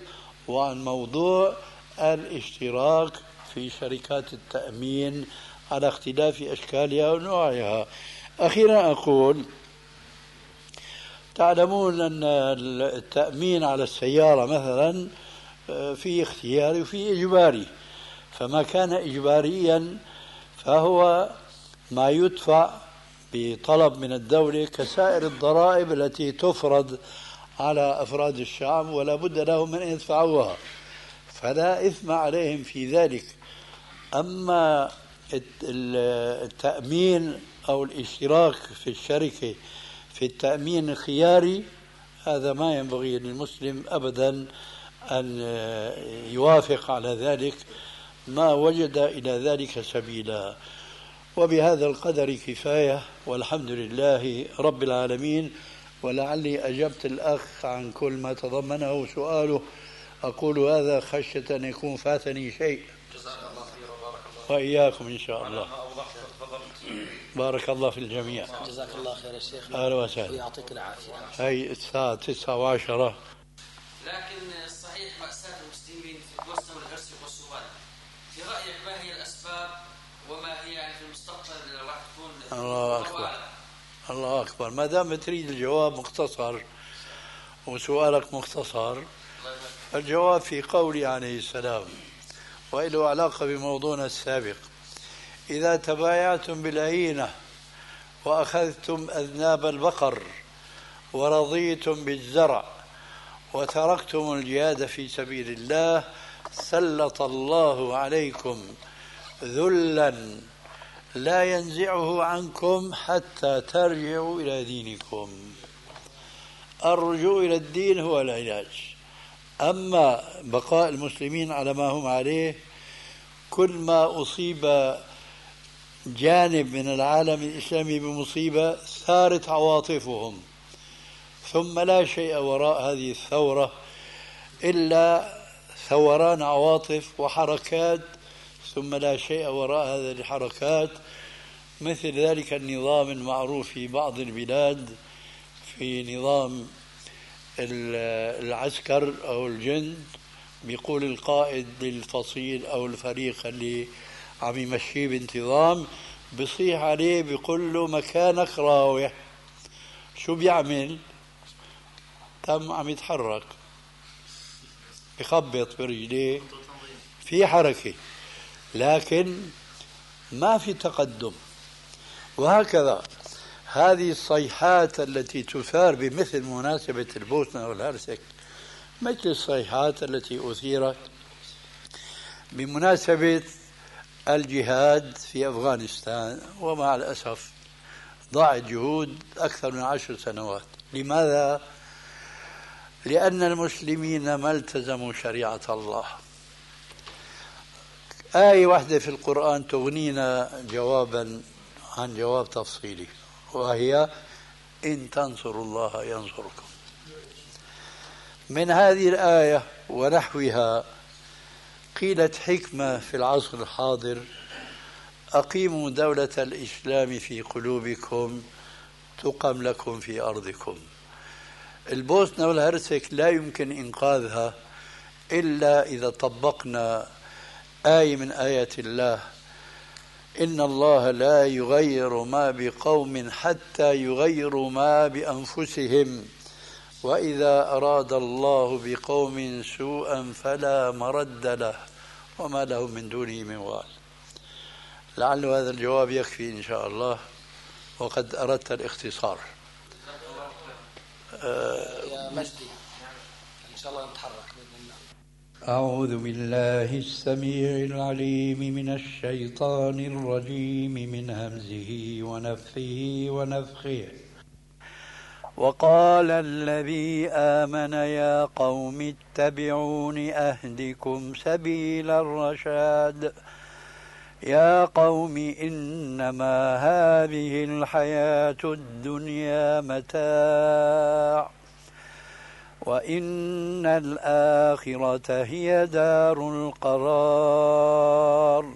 وعن موضوع الاشتراك في شركات التأمين على اختلاف أشكالها ونوعها. أخيرا أقول تعلمون أن التأمين على السيارة مثلا آه، في اختياري وفي إجباري. فما كان إجباريا فهو ما يدفع بطلب من الدولة كسائر الضرائب التي تفرض على أفراد الشعب ولا بد لهم من أن يدفعوها. فلا إثم عليهم في ذلك. أما التأمين أو الاشتراك في الشركة في التأمين الخياري هذا ما ينبغي للمسلم أبدا أن يوافق على ذلك. ما وجد إلى ذلك سبيلا. وبهذا القدر كفاية والحمد لله رب العالمين. ولعلي أجبت الأخ عن كل ما تضمنه سؤاله. أقول هذا خشية أن يكون فاتني شيء. جزاك الله خير وبارك الله وإياكم إن شاء الله. بارك الله في الجميع. جزاك الله خير يا شيخ. أهلا وسهلا. ويعطيك العافية. هي الساعة تسعة وعشرة لكن الصحيح مأساة المسلمين في البوسنة والهرسك والسودان في رأيك ما هي الأسباب وما هي يعني في المستقبل راح تكون الله أكبر. الله أكبر. ما دام تريد الجواب مختصر وسؤالك مختصر الجواب في قولي عليه السلام وله علاقة بموضوعنا السابق. إذا تبايعتم بالعينة وأخذتم أذناب البقر ورضيتم بالزرع وتركتم الجهاد في سبيل الله سلط الله عليكم ذلا لا ينزعه عنكم حتى ترجعوا إلى دينكم. الرجوع إلى الدين هو العلاج. أما بقاء المسلمين على ما هم عليه كل ما أصيب جانب من العالم الإسلامي بمصيبة ثارت عواطفهم. ثم لا شيء وراء هذه الثورة إلا ثوران عواطف وحركات ثم لا شيء وراء هذه الحركات مثل ذلك النظام المعروف في بعض البلاد في نظام العسكر أو الجند بيقول القائد للفصيل أو الفريق اللي عم يمشيه بانتظام بصيح عليه بيقول له مكانك راوح. شو بيعمل؟ تم عم يتحرك بخبط برجليه. في حركة. لكن ما في تقدم. وهكذا هذه الصيحات التي تثار بمثل مناسبة البوسنة والهرسك مثل الصيحات التي أثيرت بمناسبة الجهاد في أفغانستان ومع الأسف ضاعت جهود أكثر من عشر سنوات. لماذا؟ لأن المسلمين ما التزموا شريعة الله. آية واحدة في القرآن تغنينا جوابا عن جواب تفصيلي وهي إن تنصروا الله ينصركم. من هذه الآية ونحوها قيلت حكمة في العصر الحاضر أقيموا دولة الإسلام في قلوبكم تقم لكم في أرضكم. البوسنة والهرسك لا يمكن إنقاذها إلا إذا طبقنا آية من آيات الله. إن الله لا يغير ما بقوم حتى يغيروا ما بأنفسهم. وإذا أراد الله بقوم سوءا فلا مرد له. وما له من دونه من وال. لعل هذا الجواب يكفي إن شاء الله. وقد أردت الاختصار. يا مجدي إن شاء الله نتحرك. أعوذ بالله السميع العليم من الشيطان الرجيم من همزه ونفخه ونفخه. وقال الذي آمن يا قوم اتبعون أهدكم سبيل الرشاد. يا قوم إنما هذه الحياة الدنيا متاع. وإن الآخرة هي دار القرار.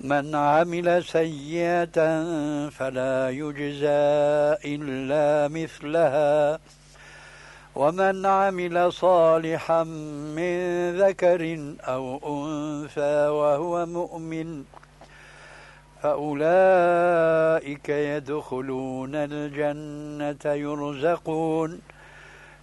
من عمل سيئة فلا يجزى إلا مثلها. ومن عمل صالحا من ذكر أو أنثى وهو مؤمن فأولئك يدخلون الجنة يرزقون.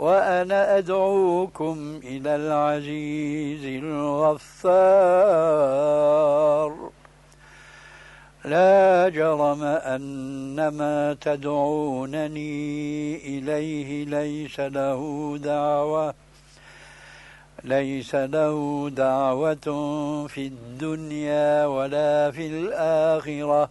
وأنا أدعوكم إلى العزيز الغفار. لا جرم أن ما تدعونني إليه ليس له دعوة ليس له دعوة في الدنيا ولا في الآخرة.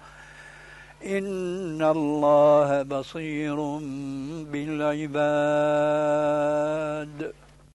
إن الله بصير بالعباد